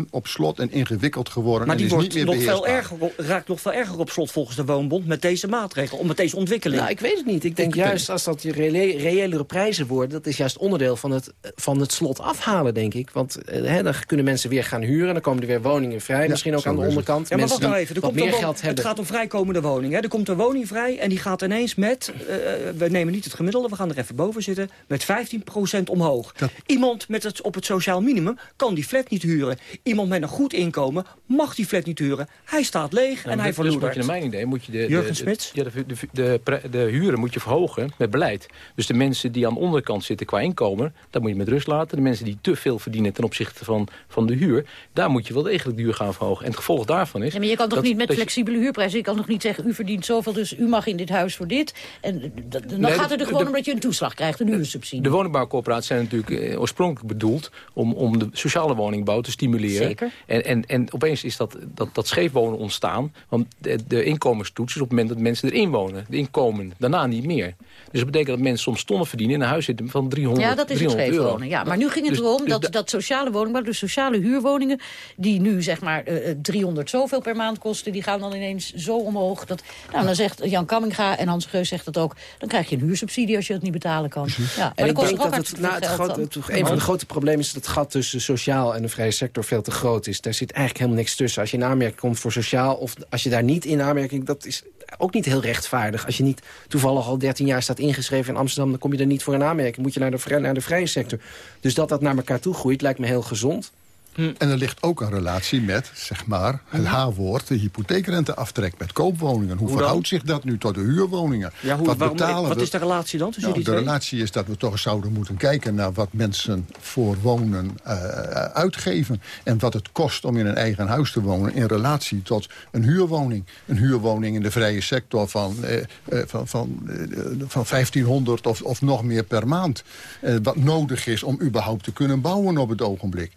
Speaker 14: op slot en ingewikkeld geworden.
Speaker 10: Maar
Speaker 14: en
Speaker 10: die
Speaker 14: is
Speaker 10: wordt
Speaker 14: niet meer
Speaker 10: nog veel erger, raakt nog veel erger op slot volgens de Woonbond... met deze maatregel, om met deze ontwikkeling.
Speaker 15: Nou, ik weet het niet. Ik denk
Speaker 10: Ik
Speaker 15: juist als dat je reële- reëlere prijzen worden... dat is juist onderdeel van het, van het slot afhalen, denk ik. Want eh, hè, dan kunnen mensen weer gaan huren. Dan komen er weer woningen vrij. Misschien ook aan de onderkant.
Speaker 10: Ja, maar wacht nou even. Er komt
Speaker 15: meer geld hebben.
Speaker 10: Het gaat om vrijkomende woningen. Hè. Er komt een woning vrij en die gaat ineens met... eh, we nemen niet het gemiddelde, we gaan er even boven zitten... met 15% omhoog. Iemand met het, op het sociaal minimum kan die flat niet huren. Iemand met een goed inkomen mag die flat niet huren. Hij staat leeg en hij
Speaker 11: dus moet
Speaker 10: verloedert.
Speaker 11: je naar mijn idee moet je de,
Speaker 10: Jurgen
Speaker 11: de, de,
Speaker 10: Smits?
Speaker 11: ja, de, de, de, de huren moet je verhogen met beleid. Dus de mensen die aan de onderkant zitten qua inkomen, dat moet je met rust laten. De mensen die te veel verdienen ten opzichte van, van de huur, daar moet je wel degelijk de huur gaan verhogen. En het gevolg daarvan is...
Speaker 16: Ja, maar je kan toch
Speaker 11: dat-
Speaker 16: niet met flexibele huurprijzen... je kan toch niet zeggen, u verdient zoveel, dus u mag in dit huis voor dit. En eh, dan
Speaker 11: Nee,
Speaker 16: gaat het er gewoon om dat je een toeslag krijgt, een huursubsidie.
Speaker 11: De woningbouwcorporaties zijn natuurlijk eh, oorspronkelijk bedoeld om, om de sociale woningbouw te stimuleren.
Speaker 16: Zeker.
Speaker 11: En, en, en opeens is dat, dat, dat scheefwonen ontstaan. Want de, de inkomenstoets is op het moment dat mensen erin wonen. De inkomen, daarna niet meer. Dus dat betekent dat mensen soms tonnen verdienen in een huis zitten van 300
Speaker 16: Ja, dat is het
Speaker 11: 300 euro.
Speaker 16: scheefwonen. Ja, maar nu ging het
Speaker 11: Dus-
Speaker 16: erom
Speaker 11: dus
Speaker 16: dat,
Speaker 11: da-
Speaker 16: dat sociale woningbouw, dus sociale huurwoningen... die nu zeg maar eh, eh, 300 zoveel per maand kosten... die gaan dan ineens zo omhoog. Dat, nou, dan zegt Jan Kamminga en Hans Geus zegt dat ook... dan krijg je een huursubsidie als je het niet betalen kan. Ja, maar
Speaker 15: En
Speaker 16: dat
Speaker 15: ik
Speaker 16: kost
Speaker 15: denk
Speaker 16: ook
Speaker 15: dat het, nou, het
Speaker 16: dan.
Speaker 15: toch een van de grote problemen is dat het gat tussen sociaal en de vrije sector veel te groot is. Daar zit eigenlijk helemaal niks tussen. Als je in aanmerking komt voor sociaal of als je daar niet in aanmerking, dat is ook niet heel rechtvaardig. Als je niet toevallig al 13 jaar staat ingeschreven in Amsterdam, dan kom je er niet voor in aanmerking. Moet je naar de, naar de vrije sector. Dus dat dat naar elkaar toe groeit, lijkt me heel gezond.
Speaker 14: En er ligt ook een relatie met, zeg maar, het H-woord... de hypotheekrenteaftrek met koopwoningen. Hoe, verhoudt zich dat nu tot de huurwoningen?
Speaker 10: Ja, hoe,
Speaker 14: wat
Speaker 10: waarom,
Speaker 14: betalen
Speaker 10: wat is de relatie dan tussen
Speaker 14: Nou,
Speaker 10: die
Speaker 14: de
Speaker 10: twee?
Speaker 14: relatie is dat we toch zouden moeten kijken naar wat mensen voor wonen eh, uitgeven. En wat het kost om in een eigen huis te wonen in relatie tot een huurwoning. Een huurwoning in de vrije sector van, eh, eh, van, van, van 1500 of, of nog meer per maand. Wat nodig is om überhaupt te kunnen bouwen op het ogenblik.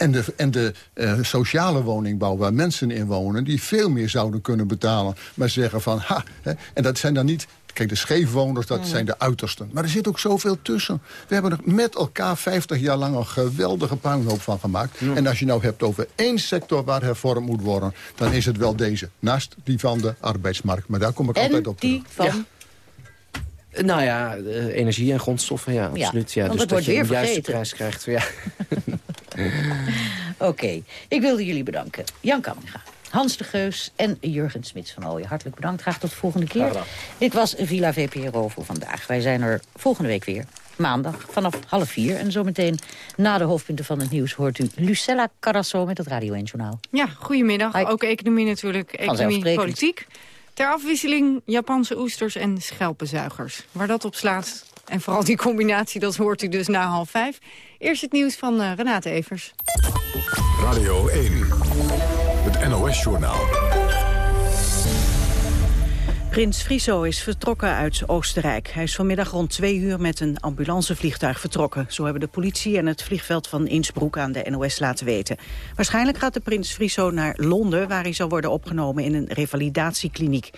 Speaker 14: En de, en de eh, sociale woningbouw waar mensen in wonen... die veel meer zouden kunnen betalen. Maar zeggen van, ha, hè, en dat zijn dan niet... Kijk, de scheefwoners, dat zijn de uitersten. Maar er zit ook zoveel tussen. We hebben er met elkaar 50 jaar lang een geweldige puinhoop van gemaakt. En als je nou hebt over één sector waar hervormd moet worden... dan is het wel deze. Naast die van de arbeidsmarkt. Maar daar kom ik altijd op terug.
Speaker 16: die van...
Speaker 15: Nou ja, eh, energie en grondstoffen, ja,
Speaker 16: Ja,
Speaker 15: absoluut. Ja,
Speaker 16: want
Speaker 15: dus
Speaker 16: dat wordt
Speaker 15: je
Speaker 16: weer
Speaker 15: de juiste
Speaker 16: vergeten.
Speaker 15: prijs krijgt. Ja.
Speaker 16: Oké, ik wilde jullie bedanken. Jan Kamminga, Hans de Geus en Jurgen Smits van Ooyen. Hartelijk bedankt, graag tot de volgende keer. Dit was Villa VPRO voor vandaag. Wij zijn er volgende week weer. maandag vanaf half vier. En zometeen na de hoofdpunten van het nieuws hoort u Lucella Carrasso met het Radio 1 Journaal.
Speaker 18: Ja, goedemiddag. Ook economie natuurlijk, economie, politiek. Ter afwisseling Japanse oesters en schelpenzuigers. Waar dat op slaat en vooral die combinatie, dat hoort u dus na half vijf. Eerst het nieuws van uh, Renate Evers.
Speaker 9: Radio 1, het NOS-journaal.
Speaker 1: Prins Friso is vertrokken uit Oostenrijk. Hij is vanmiddag rond twee uur met een ambulancevliegtuig vertrokken. Zo hebben de politie en het vliegveld van Innsbruck aan de NOS laten weten. Waarschijnlijk gaat de prins Friso naar Londen... waar hij zal worden opgenomen in een revalidatiekliniek.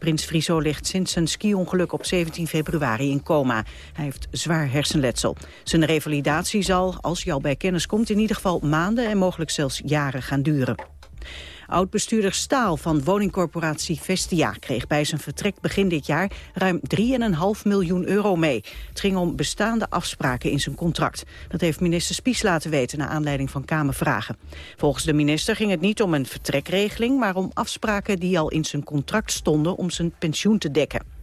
Speaker 1: Prins Friso ligt sinds zijn ski-ongeluk op 17 februari in coma. Hij heeft zwaar hersenletsel. Zijn revalidatie zal, als hij al bij kennis komt... in ieder geval maanden en mogelijk zelfs jaren gaan duren. Oud-bestuurder Staal van woningcorporatie Vestia kreeg bij zijn vertrek begin dit jaar ruim 3,5 miljoen euro mee. Het ging om bestaande afspraken in zijn contract. Dat heeft minister Spies laten weten naar aanleiding van Kamervragen. Volgens de minister ging het niet om een vertrekregeling, maar om afspraken die al in zijn contract stonden om zijn pensioen te dekken.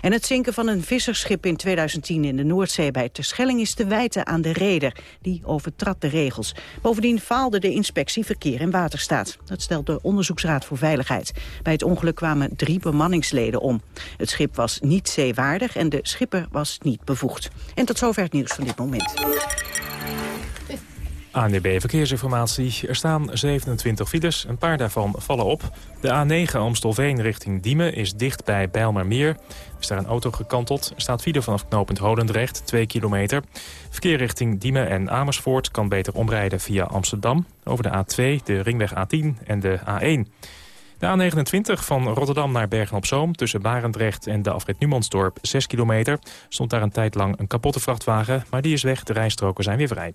Speaker 1: En het zinken van een visserschip in 2010 in de Noordzee bij Terschelling is te wijten aan de reder. Die overtrad de regels. Bovendien faalde de inspectie Verkeer en Waterstaat. Dat stelt de Onderzoeksraad voor Veiligheid. Bij het ongeluk kwamen drie bemanningsleden om. Het schip was niet zeewaardig en de schipper was niet bevoegd. En tot zover het nieuws van dit moment.
Speaker 4: ANDB Verkeersinformatie. Er staan 27 files, een paar daarvan vallen op. De A9 Amstelveen richting Diemen is dicht bij Bijlmermeer. Er is daar een auto gekanteld. Er staat file vanaf knooppunt Holendrecht, 2 kilometer. Verkeer richting Diemen en Amersfoort kan beter omrijden via Amsterdam... over de A2, de ringweg A10 en de A1. De A29 van Rotterdam naar Bergen-op-Zoom... tussen Barendrecht en de afrit Numansdorp, 6 kilometer... stond daar een tijd lang een kapotte vrachtwagen... maar die is weg, de rijstroken zijn weer vrij.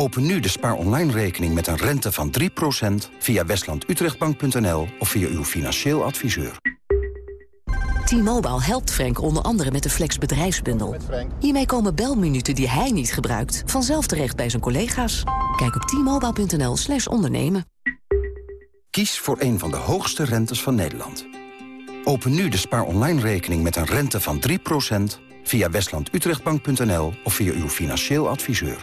Speaker 19: Open nu de Spaar Online rekening met een rente van 3% via westlandutrechtbank.nl of via uw financieel adviseur.
Speaker 20: T-Mobile helpt Frank onder andere met de Flex bedrijfsbundel. Hiermee komen belminuten die hij niet gebruikt vanzelf terecht bij zijn collega's. Kijk op t-mobile.nl slash ondernemen.
Speaker 19: Kies voor een van de hoogste rentes van Nederland. Open nu de Spaar Online rekening met een rente van 3% via westlandutrechtbank.nl of via uw financieel adviseur.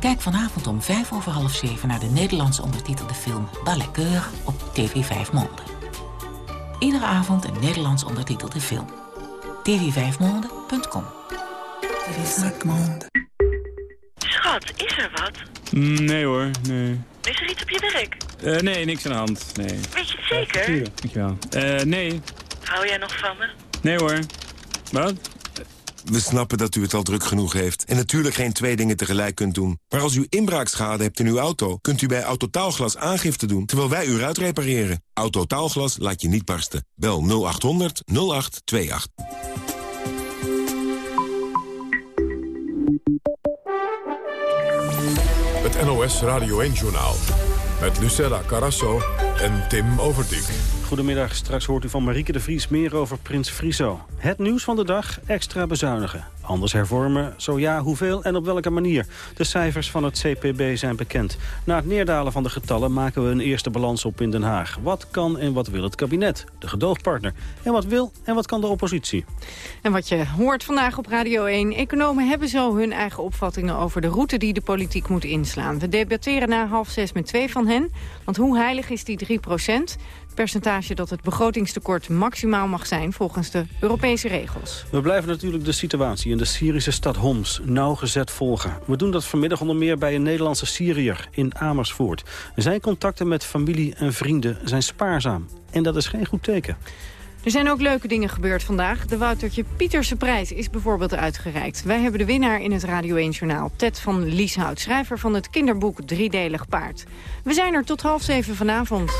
Speaker 21: Kijk vanavond om vijf over half zeven naar de Nederlands ondertitelde film Balletkeur op TV 5 Monde. Iedere avond een Nederlands ondertitelde film. tv5monde.com
Speaker 22: Schat, is er wat?
Speaker 23: Mm, nee hoor, nee.
Speaker 22: Is er iets op je werk?
Speaker 23: Uh, nee, niks aan de hand, nee.
Speaker 22: Weet je het zeker?
Speaker 23: Ja, dankjewel. Uh, nee.
Speaker 22: Hou jij nog van me?
Speaker 23: Nee hoor. Wat?
Speaker 24: We snappen dat u het al druk genoeg heeft en natuurlijk geen twee dingen tegelijk kunt doen. Maar als u inbraakschade hebt in uw auto, kunt u bij Autotaalglas aangifte doen terwijl wij u uitrepareren. Autotaalglas laat je niet barsten. Bel 0800 0828.
Speaker 9: Het NOS Radio 1-journaal met Lucella Carasso en Tim Overdijk.
Speaker 25: Goedemiddag, straks hoort u van Marieke de Vries meer over Prins Friso. Het nieuws van de dag, extra bezuinigen. Anders hervormen, zo ja, hoeveel en op welke manier. De cijfers van het CPB zijn bekend. Na het neerdalen van de getallen maken we een eerste balans op in Den Haag. Wat kan en wat wil het kabinet, de gedoogpartner? En wat wil en wat kan de oppositie?
Speaker 18: En wat je hoort vandaag op Radio 1... economen hebben zo hun eigen opvattingen over de route die de politiek moet inslaan. We debatteren na half zes met twee van hen. Want hoe heilig is die 3 procent? Percentage dat het begrotingstekort maximaal mag zijn volgens de Europese regels.
Speaker 25: We blijven natuurlijk de situatie in de Syrische stad Homs nauwgezet volgen. We doen dat vanmiddag onder meer bij een Nederlandse Syriër in Amersfoort. Zijn contacten met familie en vrienden zijn spaarzaam. En dat is geen goed teken.
Speaker 18: Er zijn ook leuke dingen gebeurd vandaag. De Woutertje Pieterse prijs is bijvoorbeeld uitgereikt. Wij hebben de winnaar in het Radio 1-journaal. Ted van Lieshout, schrijver van het kinderboek Driedelig Paard. We zijn er tot half zeven vanavond.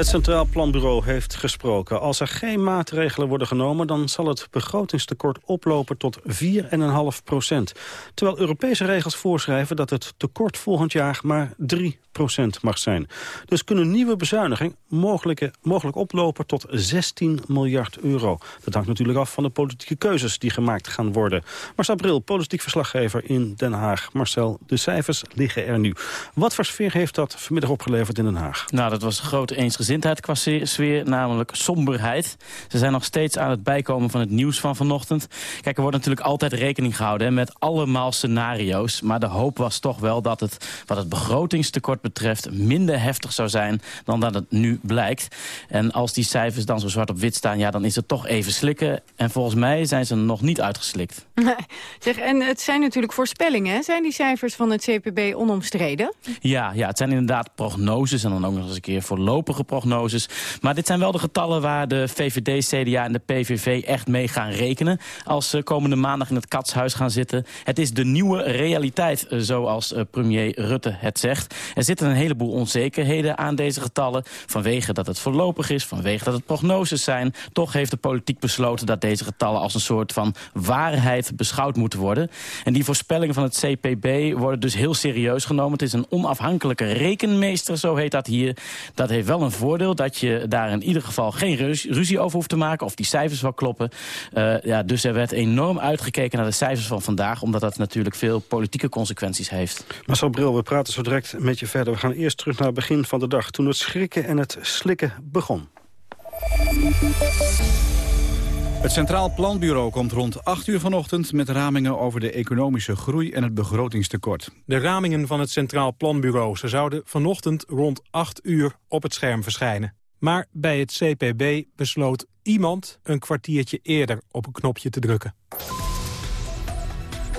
Speaker 25: Het Centraal Planbureau heeft gesproken. Als er geen maatregelen worden genomen... dan zal het begrotingstekort oplopen tot 4,5 procent. Terwijl Europese regels voorschrijven dat het tekort volgend jaar maar 3 procent mag zijn. Dus kunnen nieuwe bezuinigingen mogelijk, oplopen tot 16 miljard euro. Dat hangt natuurlijk af van de politieke keuzes die gemaakt gaan worden. Marcel Bril, politiek verslaggever in Den Haag. Marcel, de cijfers liggen er nu. Wat voor sfeer heeft dat vanmiddag opgeleverd in Den Haag?
Speaker 26: Nou, dat was grote eensgezindheid qua sfeer, namelijk somberheid. Ze zijn nog steeds aan het bijkomen van het nieuws van vanochtend. Kijk, er wordt natuurlijk altijd rekening gehouden hè, met allemaal scenario's. Maar de hoop was toch wel dat het, wat het begrotingstekort betreft minder heftig zou zijn dan dat het nu blijkt. En als die cijfers dan zo zwart op wit staan, ja, dan is het toch even slikken. En volgens mij zijn ze nog niet uitgeslikt.
Speaker 18: zeg, en het zijn natuurlijk voorspellingen. Zijn die cijfers van het CPB onomstreden?
Speaker 26: Ja, ja, het zijn inderdaad prognoses en dan ook nog eens een keer voorlopige prognoses. Maar dit zijn wel de getallen waar de VVD, CDA en de PVV echt mee gaan rekenen. Als ze komende maandag in het katshuis gaan zitten. Het is de nieuwe realiteit, eh, zoals eh, premier Rutte het zegt. Er zitten een heleboel onzekerheden aan deze getallen. Vanwege dat het voorlopig is, vanwege dat het prognoses zijn. Toch heeft de politiek besloten dat deze getallen als een soort van waarheid beschouwd moeten worden. En die voorspellingen van het CPB worden dus heel serieus genomen. Het is een onafhankelijke rekenmeester, zo heet dat hier. Dat heeft wel een voordeel dat je daar in ieder geval geen ruzie over hoeft te maken. Of die cijfers wel kloppen. Uh, ja, dus er werd enorm uitgekeken naar de cijfers van vandaag. Omdat dat natuurlijk veel politieke consequenties heeft.
Speaker 25: Marcel Bril, we praten zo direct met je verder we gaan eerst terug naar het begin van de dag... toen het schrikken en het slikken begon.
Speaker 27: Het Centraal Planbureau komt rond 8 uur vanochtend met ramingen over de economische groei en het begrotingstekort.
Speaker 28: De ramingen van het Centraal Planbureau zouden vanochtend rond 8 uur op het scherm verschijnen. Maar bij het CPB besloot iemand een kwartiertje eerder op een knopje te drukken.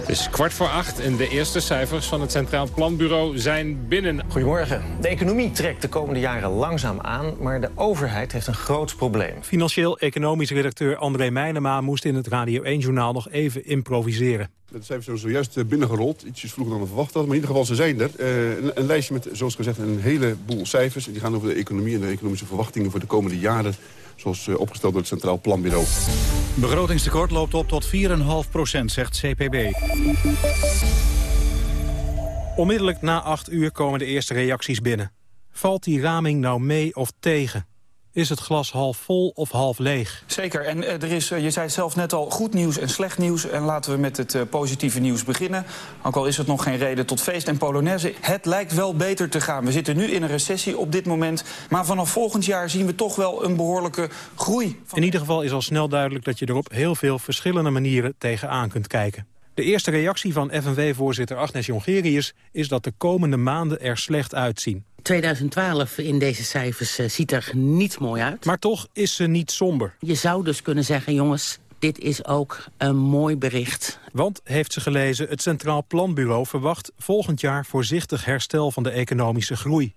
Speaker 29: Het is kwart voor acht en de eerste cijfers van het Centraal Planbureau zijn binnen.
Speaker 30: Goedemorgen. De economie trekt de komende jaren langzaam aan, maar de overheid heeft een groot probleem.
Speaker 28: Financieel-economisch redacteur André Meijnema moest in het Radio 1-journaal nog even improviseren.
Speaker 31: De cijfers zijn zojuist eh, binnengerold, ietsjes vroeger dan we verwacht hadden. Maar in ieder geval, ze zijn er. Uh, een, een, lijstje met, zoals gezegd, een heleboel cijfers. Die gaan over de economie en de economische verwachtingen voor de komende jaren zoals eh, opgesteld door het Centraal Planbureau.
Speaker 27: Begrotingstekort loopt op tot 4,5 procent, zegt CPB.
Speaker 28: Onmiddellijk na 8 uur komen de eerste reacties binnen. Valt die raming nou mee of tegen? Is het glas half vol of half leeg?
Speaker 32: Zeker. En uh, er is, uh, je zei het zelf net al, goed nieuws en slecht nieuws. En laten we met het uh, positieve nieuws beginnen. Ook al is het nog geen reden tot feest en polonaise. Het lijkt wel beter te gaan. We zitten nu in een recessie op dit moment. Maar vanaf volgend jaar zien we toch wel een behoorlijke groei.
Speaker 28: In ieder geval is al snel duidelijk dat je er op heel veel verschillende manieren tegenaan kunt kijken. De eerste reactie van FNW-voorzitter Agnes Jongerius is dat de komende maanden er slecht uitzien.
Speaker 33: 2012 in deze cijfers uh, ziet er niet mooi uit.
Speaker 28: Maar toch is ze niet somber.
Speaker 33: Je zou dus kunnen zeggen, jongens, dit is ook een mooi bericht.
Speaker 28: Want, heeft ze gelezen, het Centraal Planbureau verwacht volgend jaar voorzichtig herstel van de economische groei.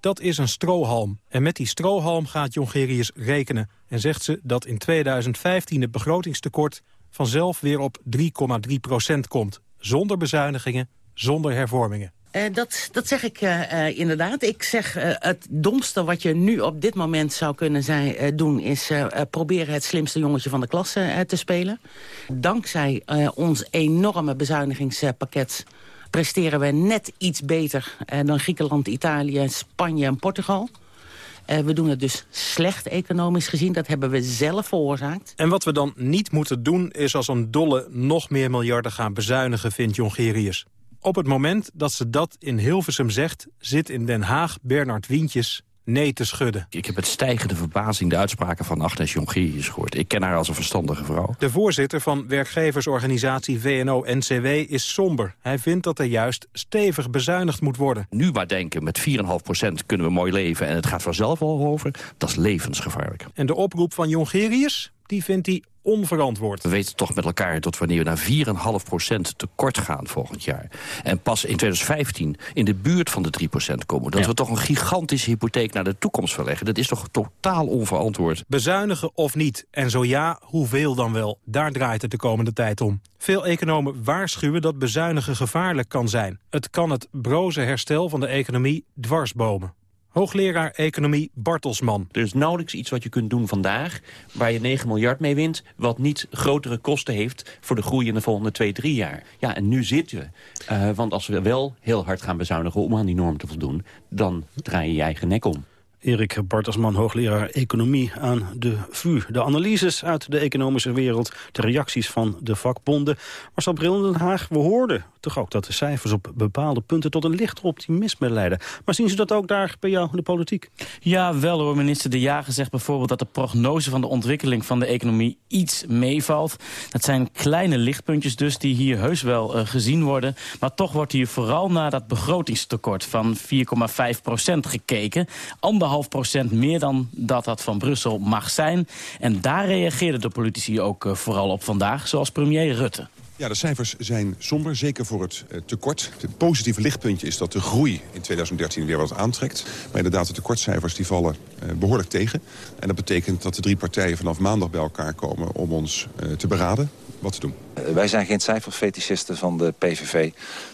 Speaker 28: Dat is een strohalm. En met die strohalm gaat Jongerius rekenen. En zegt ze dat in 2015 het begrotingstekort vanzelf weer op 3,3 procent komt. Zonder bezuinigingen, zonder hervormingen.
Speaker 33: Uh, dat, dat zeg ik uh, uh, inderdaad. Ik zeg het domste wat je nu op dit moment zou kunnen zijn, doen... is proberen het slimste jongetje van de klas te spelen. Dankzij ons enorme bezuinigingspakket presteren we net iets beter... dan Griekenland, Italië, Spanje en Portugal. We doen het dus slecht economisch gezien. Dat hebben we zelf veroorzaakt.
Speaker 28: En wat we dan niet moeten doen... is als een dolle nog meer miljarden gaan bezuinigen, vindt Jongerius. Op het moment dat ze dat in Hilversum zegt... zit in Den Haag Bernard Wientjes nee te schudden.
Speaker 34: Ik heb met stijgende verbazing de uitspraken van Agnes Jongerius gehoord. Ik ken haar als een verstandige vrouw.
Speaker 28: De voorzitter van werkgeversorganisatie VNO-NCW is somber. Hij vindt dat er juist stevig bezuinigd moet worden.
Speaker 34: Nu maar denken, met 4,5% kunnen we mooi leven en het gaat vanzelf al over, dat is levensgevaarlijk.
Speaker 28: En de oproep van Jongerius, die vindt hij onverantwoord.
Speaker 34: We weten toch met elkaar tot wanneer we naar 4,5% tekort gaan volgend jaar. En pas in 2015 in de buurt van de 3% komen. Dat we toch een gigantische hypotheek naar de toekomst verleggen. Dat is toch totaal onverantwoord.
Speaker 28: Bezuinigen of niet? En zo ja, hoeveel dan wel? Daar draait het de komende tijd om. Veel economen waarschuwen dat bezuinigen gevaarlijk kan zijn. Het kan het broze herstel van de economie dwarsbomen. Hoogleraar Economie Bartelsman.
Speaker 35: Er is nauwelijks iets wat je kunt doen vandaag... waar je 9 miljard mee wint... wat niet grotere kosten heeft voor de groei in de volgende 2, 3 jaar. Ja, en nu zitten we. Uh, want als we wel heel hard gaan bezuinigen om aan die norm te voldoen... dan draai je je eigen nek om.
Speaker 25: Erik Bartelsman, hoogleraar Economie aan de VU. De analyses uit de economische wereld, de reacties van de vakbonden. Marcel Bril in Den Haag, we hoorden toch ook dat de cijfers op bepaalde punten tot een licht optimisme leiden. Maar zien ze dat ook daar bij jou in de politiek?
Speaker 26: Ja, wel hoor. Minister De Jager zegt bijvoorbeeld dat de prognose van de ontwikkeling van de economie iets meevalt. Dat zijn kleine lichtpuntjes dus die hier heus wel uh, gezien worden. Maar toch wordt hier vooral naar dat begrotingstekort van 4,5 procent gekeken. Anderhalf procent meer dan dat dat van Brussel mag zijn. En daar reageerden de politici ook uh, vooral op vandaag, zoals premier Rutte.
Speaker 36: Ja, de cijfers zijn somber, zeker voor het uh, tekort. Het positieve lichtpuntje is dat de groei in 2013 weer wat aantrekt. Maar inderdaad, de tekortcijfers die vallen uh, behoorlijk tegen. En dat betekent dat de drie partijen vanaf maandag bij elkaar komen... om ons te beraden wat te doen.
Speaker 37: wij zijn geen cijferfetischisten van de PVV.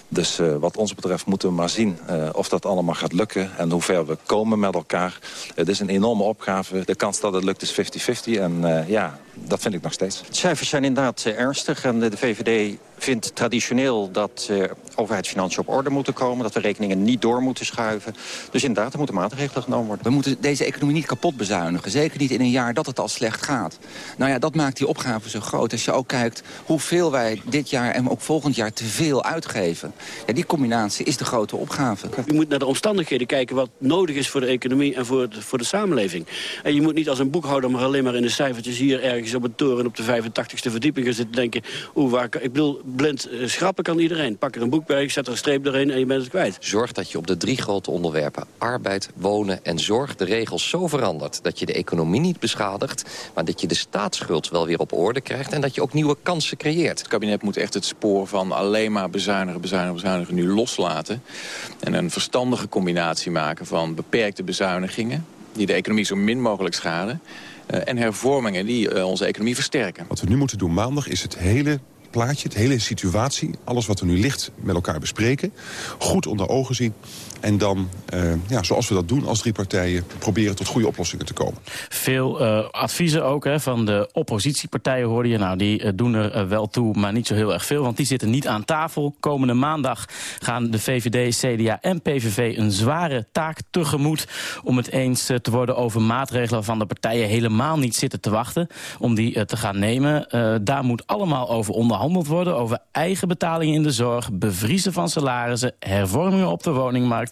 Speaker 37: Dus uh, wat ons betreft moeten we maar zien uh, of dat allemaal gaat lukken... en hoe ver we komen met elkaar. Het is een enorme opgave. De kans dat het lukt is 50-50. En uh, ja, dat vind ik nog steeds.
Speaker 38: De cijfers zijn inderdaad ernstig. En de VVD vindt traditioneel dat overheidsfinanciën op orde moeten komen. Dat we rekeningen niet door moeten schuiven. Dus inderdaad, er moeten maatregelen genomen worden.
Speaker 39: We moeten deze economie niet kapot bezuinigen. Zeker niet in een jaar dat het al slecht gaat. Nou ja, dat maakt die opgave zo groot. Als je ook kijkt hoeveel wij dit jaar en ook volgend jaar te veel uitgeven. Ja, die combinatie is de grote opgave.
Speaker 40: Je moet naar de omstandigheden kijken wat nodig is voor de economie en voor de, voor de samenleving. En je moet niet als een boekhouder maar alleen maar in de cijfertjes hier ergens op een toren op de 85ste verdieping gaan zitten denken. Oeh, waar, ik bedoel, blind uh, schrappen kan iedereen. Pak er een boek bij, zet er een streep doorheen en je bent het kwijt.
Speaker 41: Zorg dat je op de drie grote onderwerpen, arbeid, wonen en zorg, de regels zo verandert dat je de economie niet beschadigt, maar dat je de staatsschuld wel weer op orde krijgt en dat je ook nieuwe kansen creëert.
Speaker 32: Het kabinet moet echt het spoor van alleen maar bezuinigen, bezuinigen, bezuinigen nu loslaten. En een verstandige combinatie maken van beperkte bezuinigingen... die de economie zo min mogelijk schaden... Uh, en hervormingen die uh, onze economie versterken.
Speaker 36: Wat we nu moeten doen maandag is het hele plaatje, de hele situatie... alles wat er nu ligt met elkaar bespreken. Goed onder ogen zien. En dan, uh, ja, zoals we dat doen als drie partijen... proberen tot goede oplossingen te komen.
Speaker 26: Veel uh, adviezen ook hè, van de oppositiepartijen hoorde je. Nou, die uh, doen er wel toe, maar niet zo heel erg veel. Want die zitten niet aan tafel. Komende maandag gaan de VVD, CDA en PVV een zware taak tegemoet... om het eens te worden over maatregelen waarvan de partijen helemaal niet zitten te wachten... om die te gaan nemen. daar moet allemaal over onderhandeld worden. Over eigen betalingen in de zorg, bevriezen van salarissen... hervormingen op de woningmarkt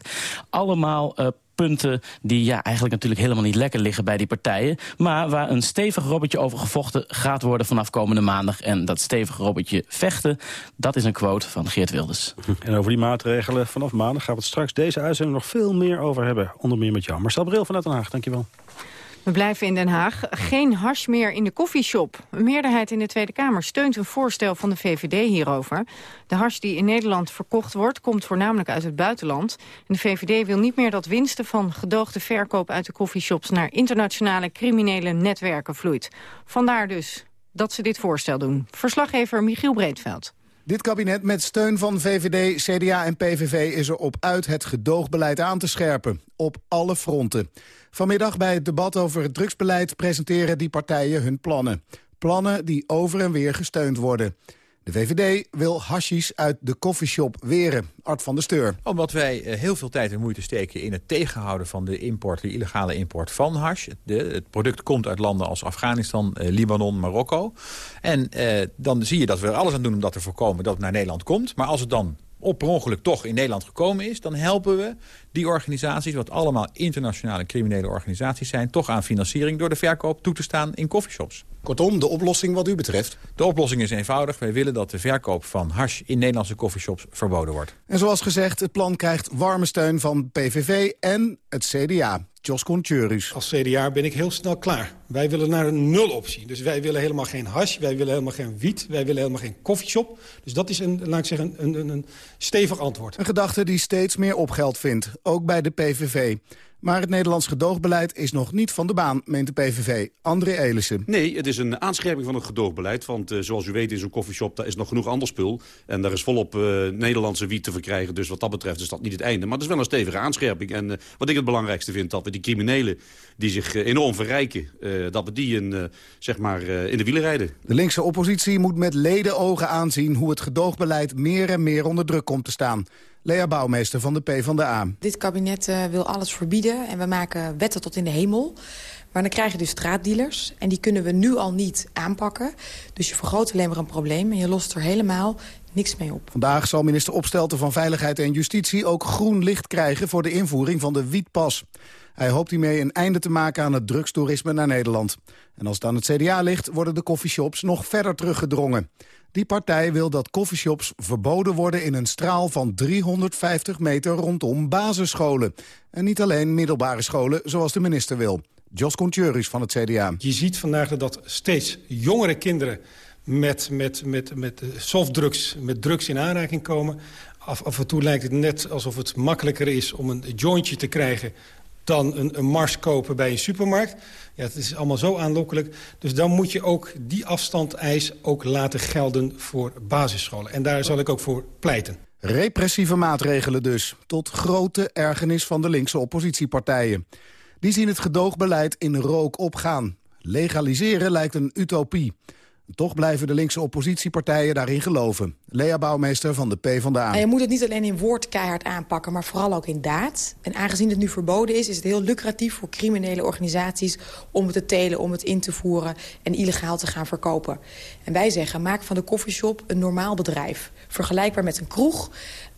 Speaker 26: allemaal uh, punten die ja, eigenlijk natuurlijk helemaal niet lekker liggen bij die partijen. Maar waar een stevig robbertje over gevochten gaat worden vanaf komende maandag. En dat stevig robbertje vechten, dat is een quote van Geert Wilders.
Speaker 25: En over die maatregelen vanaf maandag gaan we het straks deze uitzending nog veel meer over hebben. Onder meer met jou. Marcel Bril vanuit Den Haag, dankjewel.
Speaker 18: We blijven in Den Haag. Geen hash meer in de koffieshop. Een meerderheid in de Tweede Kamer steunt een voorstel van de VVD hierover. De hash die in Nederland verkocht wordt, komt voornamelijk uit het buitenland. En de VVD wil niet meer dat winsten van gedoogde verkoop uit de koffieshops... naar internationale criminele netwerken vloeit. Vandaar dus dat ze dit voorstel doen. Verslaggever Michiel Breedveld.
Speaker 42: Dit kabinet met steun van VVD, CDA en PVV is er op uit het gedoogbeleid aan te scherpen. Op alle fronten. Vanmiddag bij het debat over het drugsbeleid presenteren die partijen hun plannen. Plannen die over en weer gesteund worden. De VVD wil hashish uit de koffieshop weren. Art van der Steur.
Speaker 43: Omdat wij heel veel tijd en moeite steken in het tegenhouden van de import, de illegale import van hash. Het product komt uit landen als Afghanistan, eh, Libanon, Marokko. En eh, dan zie je dat we er alles aan doen om dat te voorkomen dat het naar Nederland komt. Maar als het dan op per ongeluk toch in Nederland gekomen is... dan helpen we die organisaties, wat allemaal internationale criminele organisaties zijn... toch aan financiering door de verkoop toe te staan in coffeeshops.
Speaker 42: Kortom, de oplossing wat u betreft?
Speaker 43: De oplossing is eenvoudig. Wij willen dat de verkoop van hash in Nederlandse coffeeshops verboden wordt.
Speaker 42: En zoals gezegd, het plan krijgt warme steun van PVV en het CDA. Jos.
Speaker 44: Als CDA ben ik heel snel klaar. Wij willen naar een nuloptie. Dus wij willen helemaal geen hash, wij willen helemaal geen wiet... wij willen helemaal geen koffieshop. Dus dat is een, laat ik zeggen, een, een, een stevig antwoord.
Speaker 42: Een gedachte die steeds meer opgeld vindt, ook bij de PVV. Maar het Nederlands gedoogbeleid is nog niet van de baan, meent de PVV. André Elissen.
Speaker 45: Nee, het is een aanscherping van het gedoogbeleid. Want uh, zoals u weet in zo'n koffieshop daar is nog genoeg ander spul. En daar is volop uh, Nederlandse wiet te verkrijgen. Dus wat dat betreft is dat niet het einde. Maar het is wel een stevige aanscherping. En uh, wat ik het belangrijkste vind, dat we die criminelen die zich enorm verrijken... dat we die in, zeg maar, in de wielen rijden.
Speaker 42: De linkse oppositie moet met ledenogen aanzien... hoe het gedoogbeleid meer en meer onder druk komt te staan. Lea Bouwmeester van de PvdA.
Speaker 46: Dit kabinet uh, wil alles verbieden en we maken wetten tot in de hemel. Maar dan krijg je dus straatdealers en die kunnen we nu al niet aanpakken. Dus je vergroot alleen maar een probleem en je lost er helemaal niks mee op.
Speaker 42: Vandaag zal minister Opstelten van Veiligheid en Justitie ook groen licht krijgen voor de invoering van de wietpas. Hij hoopt hiermee een einde te maken aan het drugstoerisme naar Nederland. En als het aan het CDA ligt, worden de coffeeshops nog verder teruggedrongen. Die partij wil dat coffeeshops verboden worden in een straal van 350 meter rondom basisscholen. En niet alleen middelbare scholen, zoals de minister wil. Jos Contjuris van het CDA.
Speaker 44: Je ziet vandaag dat steeds jongere kinderen met, met, met, met softdrugs, met drugs in aanraking komen. Af, af en toe lijkt het net alsof het makkelijker is om een jointje te krijgen dan een, een mars kopen bij een supermarkt. Ja, het is allemaal zo aanlokkelijk. Dus dan moet je ook die afstandeis ook laten gelden voor basisscholen. En daar zal ik ook voor pleiten.
Speaker 42: Repressieve maatregelen dus, tot grote ergernis van de linkse oppositiepartijen. Die zien het gedoogbeleid in rook opgaan. Legaliseren lijkt een utopie. Toch blijven de linkse oppositiepartijen daarin geloven. Lea Bouwmeester van de PvdA.
Speaker 46: En je moet het niet alleen in woord keihard aanpakken, maar vooral ook in daad. En aangezien het nu verboden is, is het heel lucratief voor criminele organisaties... om het te telen, om het in te voeren en illegaal te gaan verkopen. En wij zeggen, maak van de koffieshop een normaal bedrijf. Vergelijkbaar met een kroeg.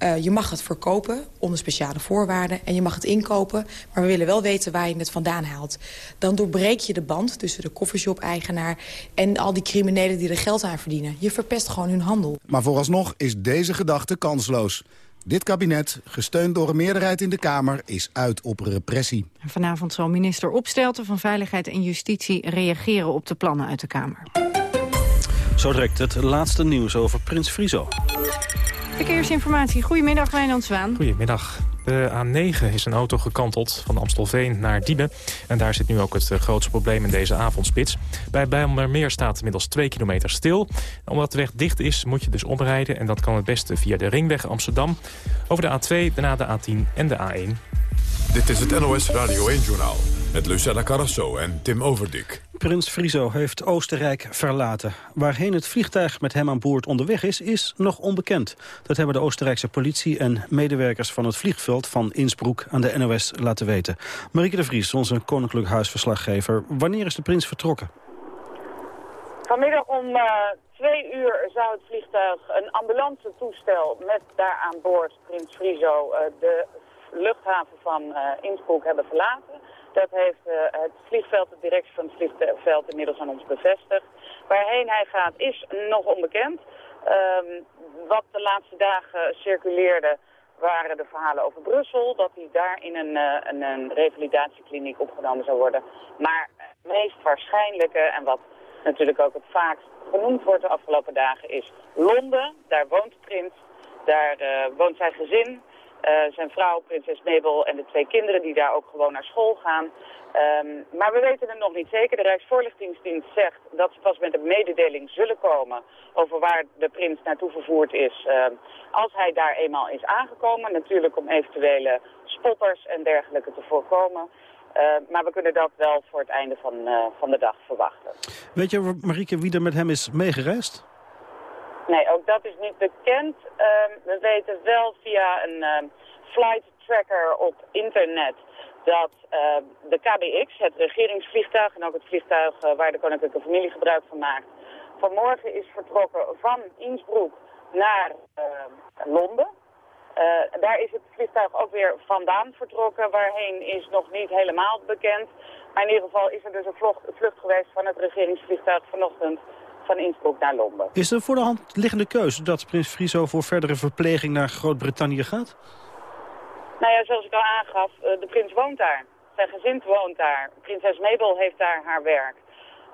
Speaker 46: Uh, je mag het verkopen onder speciale voorwaarden en je mag het inkopen. Maar we willen wel weten waar je het vandaan haalt. Dan doorbreek je de band tussen de koffieshop-eigenaar... en al die criminelen die er geld aan verdienen. Je verpest gewoon hun handel.
Speaker 42: Maar vooralsnog is deze gedachte kansloos. Dit kabinet, gesteund door een meerderheid in de Kamer, is uit op repressie.
Speaker 18: Vanavond zal minister Opstelten van Veiligheid en Justitie reageren op de plannen uit de Kamer.
Speaker 25: Zo direct het laatste nieuws over Prins Frizo.
Speaker 18: Verkeersinformatie. Goedemiddag, Wijnand Zwaan.
Speaker 47: Goedemiddag. De A9 is een auto gekanteld van Amstelveen naar Diemen. En daar zit nu ook het eh, grootste probleem in deze avondspits. Bij Bijlmermeer staat inmiddels 2 kilometer stil. Omdat de weg dicht is, moet je dus omrijden. En dat kan het beste via de ringweg Amsterdam. Over de A2, daarna de A10 en de A1.
Speaker 48: Dit is het NOS Radio 1-journaal. Met Lucella Carrasso en Tim Overdik.
Speaker 25: Prins Friso heeft Oostenrijk verlaten. Waarheen het vliegtuig met hem aan boord onderweg is, is nog onbekend. Dat hebben de Oostenrijkse politie en medewerkers van het vliegveld van Innsbruck aan de NOS laten weten. Marieke de Vries, onze koninklijk huisverslaggever. Wanneer is de prins vertrokken?
Speaker 49: Vanmiddag om uh, twee uur zou het vliegtuig een ambulance toestel met daar aan boord Prins Friso uh, de luchthaven van uh, Innsbruck hebben verlaten. Dat heeft uh, het vliegveld, de directie van het vliegveld inmiddels aan ons bevestigd. Waarheen hij gaat is nog onbekend. Um, wat de laatste dagen circuleerde waren de verhalen over Brussel. Dat hij daar in een, uh, een, een revalidatiekliniek opgenomen zou worden. Maar het meest waarschijnlijke en wat natuurlijk ook het vaakst genoemd wordt de afgelopen dagen is Londen. Daar woont de prins. Daar uh, woont zijn gezin. Uh, zijn vrouw, prinses Mabel en de twee kinderen die daar ook gewoon naar school gaan. Um, maar we weten het nog niet zeker. De Rijksvoorlichtingsdienst zegt dat ze pas met een mededeling zullen komen over waar de prins naartoe vervoerd is. Uh, als hij daar eenmaal is aangekomen, natuurlijk om eventuele spotters en dergelijke te voorkomen. Uh, maar we kunnen dat wel voor het einde van, uh, van de dag verwachten.
Speaker 25: Weet je, Marieke, wie er met hem is meegereisd?
Speaker 49: Nee, ook dat is niet bekend. Um, we weten wel via een um, flight tracker op internet dat uh, de KBX, het regeringsvliegtuig en ook het vliegtuig uh, waar de koninklijke familie gebruik van maakt, vanmorgen is vertrokken van Innsbruck naar Londen. daar is het vliegtuig ook weer vandaan vertrokken. Waarheen is nog niet helemaal bekend. Maar in ieder geval is er dus een vlucht, vlucht geweest van het regeringsvliegtuig vanochtend van Innsbruck naar Londen.
Speaker 25: Is er voor de hand liggende keuze dat prins Friso voor verdere verpleging naar Groot-Brittannië gaat?
Speaker 49: Nou ja, zoals ik al aangaf, de prins woont daar. Zijn gezin woont daar. Prinses Mabel heeft daar haar werk.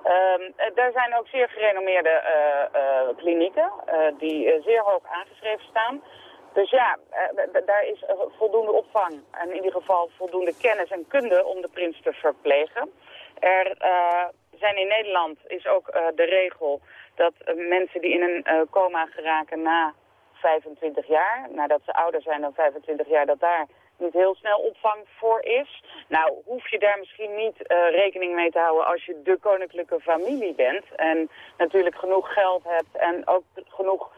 Speaker 49: Um, daar zijn ook zeer gerenommeerde uh, uh, klinieken die zeer hoog aangeschreven staan. Dus ja, daar is voldoende opvang en in ieder geval voldoende kennis en kunde om de prins te verplegen. Er zijn in Nederland is ook de regel dat mensen die in een coma geraken na 25 jaar, nadat ze ouder zijn dan 25 jaar, dat daar niet heel snel opvang voor is. Nou, hoef je daar misschien niet rekening mee te houden als je de koninklijke familie bent. En natuurlijk genoeg geld hebt en ook genoeg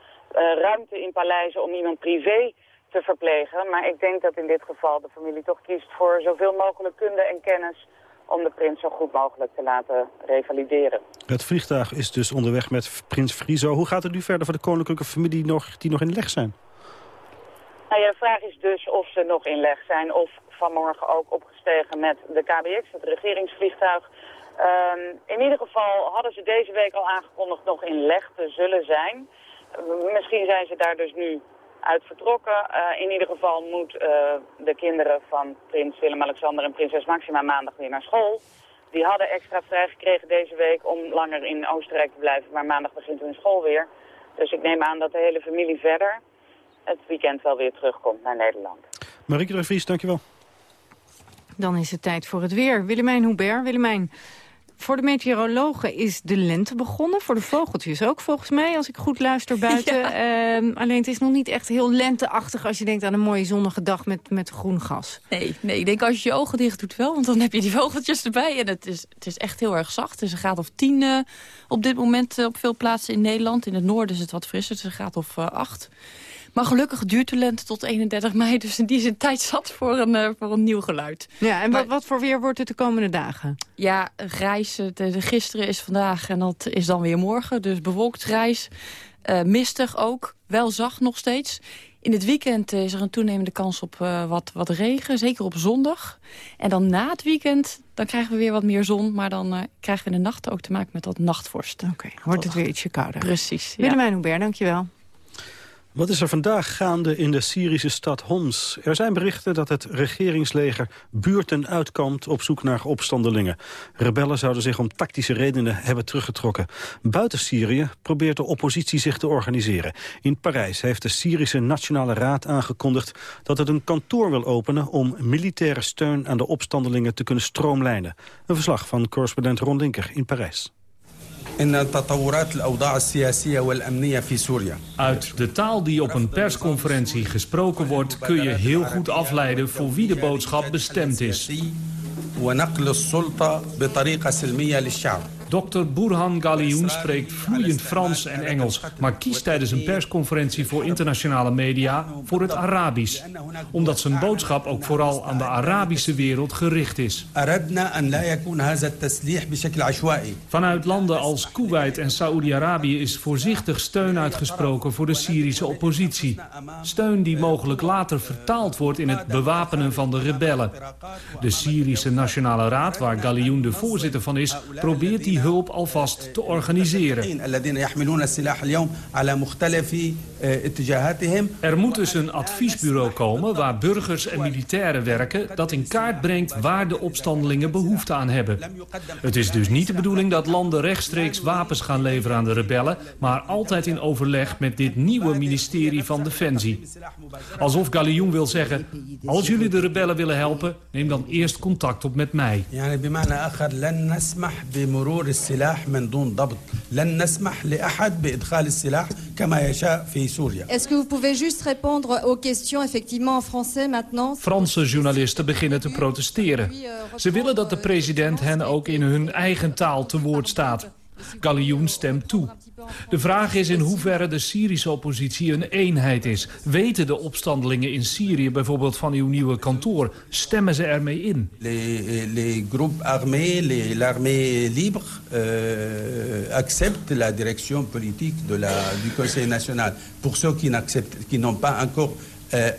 Speaker 49: ruimte in paleizen om iemand privé te verplegen. Maar ik denk dat in dit geval de familie toch kiest voor zoveel mogelijk kunde en kennis om de prins zo goed mogelijk te laten revalideren.
Speaker 25: Het vliegtuig is dus onderweg met prins Friso. Hoe gaat het nu verder voor de koninklijke familie nog, die nog in leg zijn?
Speaker 49: Nou ja, de vraag is dus of ze nog in leg zijn of vanmorgen ook opgestegen met de KBX, het regeringsvliegtuig. Um, in ieder geval hadden ze deze week al aangekondigd nog in leg te zullen zijn. Misschien zijn ze daar dus nu uit vertrokken. Uh, in ieder geval moet uh, de kinderen van prins Willem-Alexander en prinses Maxima maandag weer naar school. Die hadden extra vrij gekregen deze week om langer in Oostenrijk te blijven, maar maandag begint hun school weer. Dus ik neem aan dat de hele familie verder het weekend wel weer terugkomt naar Nederland.
Speaker 25: Marieke de Vries, dankjewel.
Speaker 18: Dan is het tijd voor het weer. Willemijn Hubert. Willemijn, voor de meteorologen is de lente begonnen. Voor de vogeltjes ook, volgens mij, als ik goed luister buiten. Ja. Uh, alleen het is nog niet echt heel lenteachtig als je denkt aan een mooie zonnige dag met, met groen gas.
Speaker 50: Nee, nee, ik denk als je je ogen dicht doet wel, want dan heb je die vogeltjes erbij. En het is, het is echt heel erg zacht. Het is een graad of tien uh, op dit moment uh, op veel plaatsen in Nederland. In het noorden is het wat frisser, het is een graad of acht. Maar gelukkig duurt de lente tot 31 mei. Dus in die zin tijd zat voor een, uh, voor een nieuw geluid.
Speaker 18: Ja, en maar, wat, wat voor weer wordt het de komende dagen?
Speaker 50: Ja, grijs. De, de, gisteren is vandaag en dat is dan weer morgen. Dus bewolkt grijs. Uh, mistig ook. Wel zacht nog steeds. In het weekend is er een toenemende kans op uh, wat, wat regen. Zeker op zondag. En dan na het weekend dan krijgen we weer wat meer zon. Maar dan uh, krijgen we in de nacht ook te maken met wat nachtvorst.
Speaker 18: Oké, okay, wordt het weer ietsje kouder.
Speaker 50: Precies.
Speaker 18: Ja. Willemijn Hubert, dankjewel.
Speaker 25: Wat is er vandaag gaande in de Syrische stad Homs? Er zijn berichten dat het regeringsleger buurten uitkomt op zoek naar opstandelingen. Rebellen zouden zich om tactische redenen hebben teruggetrokken. Buiten Syrië probeert de oppositie zich te organiseren. In Parijs heeft de Syrische Nationale Raad aangekondigd dat het een kantoor wil openen om militaire steun aan de opstandelingen te kunnen stroomlijnen. Een verslag van correspondent Ron Linker in Parijs.
Speaker 51: Uit de taal die op een persconferentie gesproken wordt... kun je heel goed afleiden voor wie de boodschap bestemd is. Dr. Burhan Galioun spreekt vloeiend Frans en Engels... maar kiest tijdens een persconferentie voor internationale media voor het Arabisch. Omdat zijn boodschap ook vooral aan de Arabische wereld gericht is. Vanuit landen als Kuwait en Saoedi-Arabië is voorzichtig steun uitgesproken voor de Syrische oppositie. Steun die mogelijk later vertaald wordt in het bewapenen van de rebellen. De Syrische Nationale Raad, waar Galioun de voorzitter van is, probeert die hulp alvast te organiseren. Er moet dus een adviesbureau komen waar burgers en militairen werken... dat in kaart brengt waar de opstandelingen behoefte aan hebben. Het is dus niet de bedoeling dat landen rechtstreeks wapens gaan leveren aan de rebellen... maar altijd in overleg met dit nieuwe ministerie van Defensie. Alsof Galioen wil zeggen, als jullie de rebellen willen helpen... neem dan eerst contact op met mij.
Speaker 52: السلاح من دون ضبط لن نسمح لأحد بإدخال السلاح كما يشاء في سوريا
Speaker 53: Est-ce que vous pouvez juste répondre aux questions effectivement en français maintenant
Speaker 51: Franse journalisten beginnen te protesteren. Ze willen dat de president hen ook in hun eigen taal te woord staat. Galioen stemt toe. De vraag is in hoeverre de Syrische oppositie een eenheid is. Weten de opstandelingen in Syrië bijvoorbeeld van uw nieuwe kantoor? Stemmen ze ermee in?
Speaker 52: Les, groupes armés, l'armée libre euh, acceptent la direction politique de la, du Conseil national. Pour ceux qui n'ont pas encore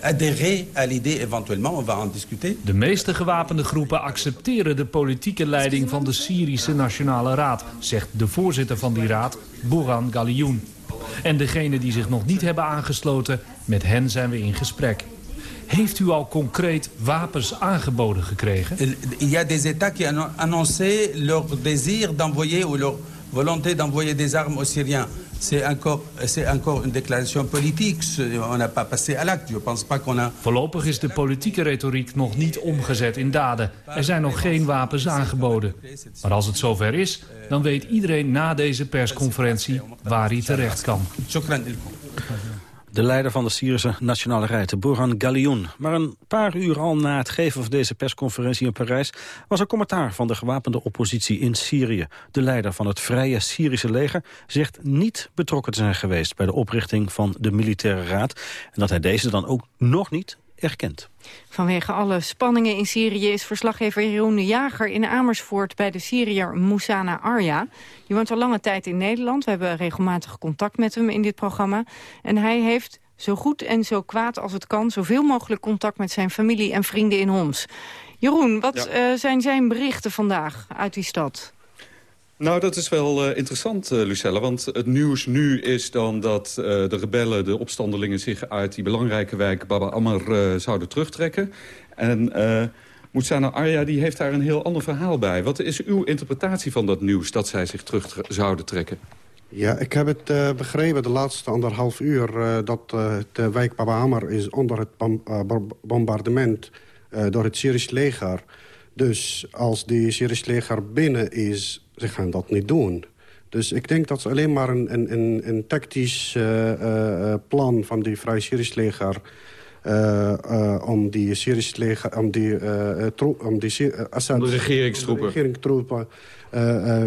Speaker 52: adhérer à l'idée éventuellement, on va en discuter.
Speaker 51: De meeste gewapende groepen accepteren de politieke leiding van de Syrische Nationale Raad, zegt de voorzitter van die raad, Boran Galioun. En degenen die zich nog niet hebben aangesloten, met hen zijn we in gesprek. Heeft u al concreet wapens aangeboden gekregen?
Speaker 52: Il y a des États qui ont annoncé leur désir d'envoyer ou leur volonté d'envoyer des armes aux Syriens. C'est encore, encore une déclaration politique. On n'a pas passé à l'acte. Je pense pas qu'on a...
Speaker 51: Voorlopig is de politieke retoriek nog niet omgezet in daden. Er zijn nog geen wapens aangeboden. Maar als het zover is, dan weet iedereen na deze persconferentie waar hij terecht kan.
Speaker 25: De leider van de Syrische Nationale Rijten, Burhan Galioun. Maar een paar uur al na het geven van deze persconferentie in Parijs... was er commentaar van de gewapende oppositie in Syrië. De leider van het Vrije Syrische leger zegt niet betrokken te zijn geweest... bij de oprichting van de Militaire Raad. En dat hij deze dan ook nog niet erkent.
Speaker 18: Vanwege alle spanningen in Syrië is verslaggever Jeroen de Jager in Amersfoort bij de Syriër Moussana Arya. Die woont al lange tijd in Nederland. We hebben regelmatig contact met hem in dit programma. En hij heeft zo goed en zo kwaad als het kan... zoveel mogelijk contact met zijn familie en vrienden in Homs. Jeroen, wat eh, zijn zijn berichten vandaag uit die stad?
Speaker 54: Nou, dat is wel uh, interessant, uh, Lucella. Want het nieuws nu is dan dat uh, de rebellen, de opstandelingen... zich uit die belangrijke wijk Baba Ammar zouden terugtrekken. En Moussana Arya die heeft daar een heel ander verhaal bij. Wat is uw interpretatie van dat nieuws, dat zij zich terug zouden trekken?
Speaker 55: Ja, ik heb het uh, begrepen de laatste anderhalf uur... Uh, dat uh, de wijk Baba Ammar is onder het bombardement door het Syrisch leger. Dus als die Syrisch leger binnen is ze gaan dat niet doen. Dus ik denk dat ze alleen maar een, een, een, tactisch uh, uh, plan van die Vrij Syrisch leger... Uh, om die Syrische leger, om die, om die
Speaker 54: Assad, de regeringstroepen,
Speaker 55: de regeringstroepen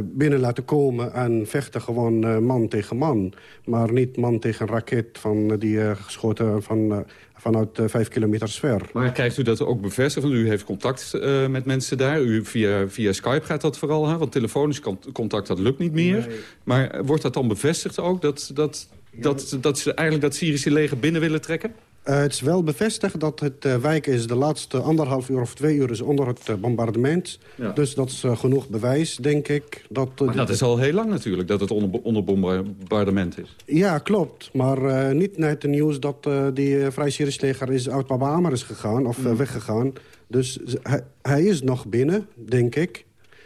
Speaker 55: binnen laten komen en vechten gewoon man tegen man. Maar niet man tegen raket van, die geschoten van vanuit uh, vijf kilometer ver.
Speaker 54: Maar krijgt u dat ook bevestigd? Want u heeft contact uh, met mensen daar. U, via, via Skype gaat dat vooral, hè? want telefonisch contact dat lukt niet meer. Maar wordt dat dan bevestigd ook, dat, dat, dat, dat ze eigenlijk dat Syrische leger binnen willen trekken?
Speaker 55: Uh, het is wel bevestigd dat het uh, wijk is de laatste anderhalf uur of twee uur is onder het uh, bombardement. Ja. Dus dat is genoeg bewijs, denk ik. Dat,
Speaker 54: maar dat is al heel lang natuurlijk, dat het onder, onder bombardement is.
Speaker 55: Ja, klopt. Maar niet net het nieuws dat die Vrij Syrisch leger is uit Baba Amar is gegaan of mm. weggegaan. Dus hij, hij is nog binnen, denk ik.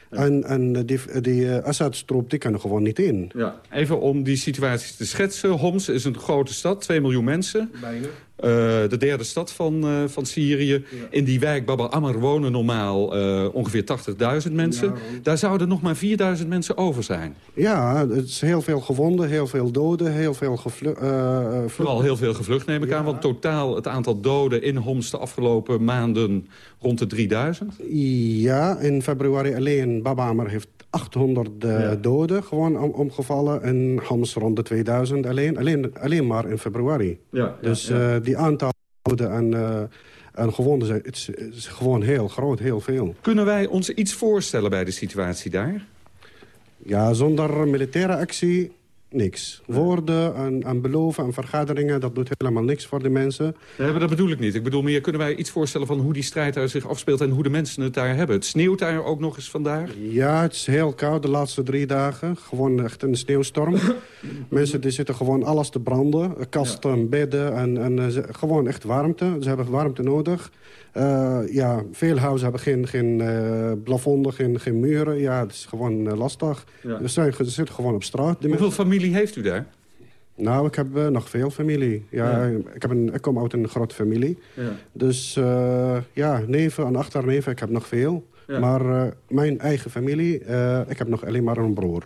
Speaker 55: En, en die, die Assad-stroop die kan er gewoon niet in.
Speaker 54: Ja. Even om die situatie te schetsen. Homs is een grote stad, 2 miljoen mensen. Bijna. Uh, de derde stad van, uh, van Syrië. Ja. In die wijk Baba Ammar wonen normaal uh, ongeveer 80.000 mensen. Ja, Daar zouden nog maar 4.000 mensen over zijn.
Speaker 55: Ja, het is heel veel gewonden, heel veel doden, heel veel gevlucht.
Speaker 54: Vooral heel veel gevlucht neem ik aan. Want totaal het aantal doden in Homs de afgelopen maanden rond de 3000.
Speaker 55: Ja, in februari alleen Baba Ammar heeft 800 ja. doden gewoon om, omgevallen. En Homs rond de 2000 alleen, alleen, alleen maar in februari. Ja, dus ja, die aantal doden en, uh, en gewonden zijn het is, het is gewoon heel groot, heel veel.
Speaker 54: Kunnen wij ons iets voorstellen bij de situatie daar?
Speaker 55: Ja, zonder militaire actie niks. Woorden en, en, beloven en vergaderingen, dat doet helemaal niks voor de mensen.
Speaker 54: Nee, maar dat bedoel ik niet. Ik bedoel meer, kunnen wij iets voorstellen van hoe die strijd daar zich afspeelt... en hoe de mensen het daar hebben? Het sneeuwt daar ook nog eens vandaag?
Speaker 55: Ja, het is heel koud de laatste drie dagen. Gewoon echt een sneeuwstorm. mensen die zitten gewoon alles te branden. Kasten, bedden en, en uh, gewoon echt warmte. Ze hebben warmte nodig. Uh, ja, veel huizen hebben geen, geen uh, plafonden, geen, geen muren. Ja, het is gewoon uh, lastig. Ja. Ze zitten gewoon op straat.
Speaker 54: Hoeveel familie heeft u daar?
Speaker 55: Nou, ik heb nog veel familie. Ja, ja. Ik, heb een, ik kom uit een grote familie. Ja. Dus ja, neven en achterneven, ik heb nog veel. Maar mijn eigen familie, ik heb nog alleen maar een broer.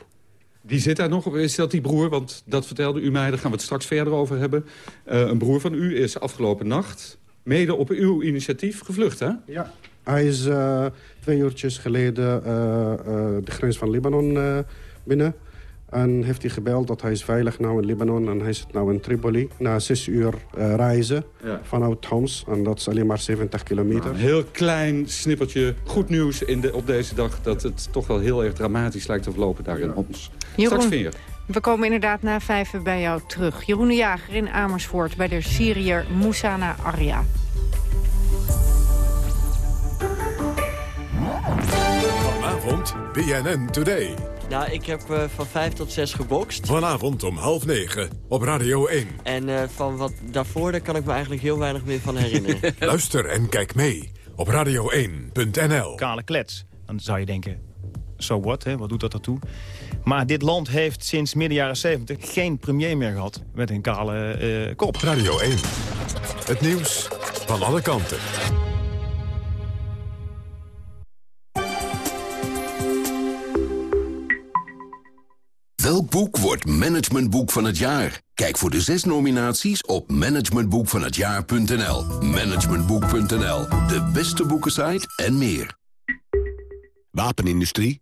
Speaker 54: Die zit daar nog? Is dat die broer? Want dat vertelde u mij, daar gaan we het straks verder over hebben. een broer van u is afgelopen nacht mede op uw initiatief gevlucht, hè?
Speaker 55: Ja. Hij is uh, twee uurtjes geleden uh, uh, de grens van Libanon binnen. En heeft hij gebeld dat hij is veilig nou in Libanon. En hij zit nou in Tripoli. Na zes uur reizen ja. vanuit Homs. En dat is alleen maar 70 kilometer. Nou,
Speaker 54: een heel klein snippertje goed nieuws in de, op deze dag... dat het toch wel heel erg dramatisch lijkt te verlopen daar in Homs.
Speaker 18: Jeroen,
Speaker 54: Straks weer.
Speaker 18: We komen inderdaad na vijven bij jou terug. Jeroen de Jager in Amersfoort bij de Syriër Moussana Aria.
Speaker 48: Vanavond BNN Today.
Speaker 56: Nou, ik heb uh, van 5 tot 6 gebokst.
Speaker 48: Vanavond om half negen op Radio 1.
Speaker 56: En uh, van wat daarvoor, daar kan ik me eigenlijk heel weinig meer van herinneren.
Speaker 48: Luister en kijk mee op radio1.nl.
Speaker 57: Kale klets. Dan zou je denken, so what, hè? wat doet dat ertoe? Maar dit land heeft sinds midden jaren 70 geen premier meer gehad met een kale uh, kop.
Speaker 48: Radio 1. Het nieuws van alle kanten.
Speaker 58: Welk boek wordt managementboek van het jaar? Kijk voor de zes nominaties op managementboekvanhetjaar.nl. Managementboek.nl, de beste boekensite en meer.
Speaker 59: Wapenindustrie,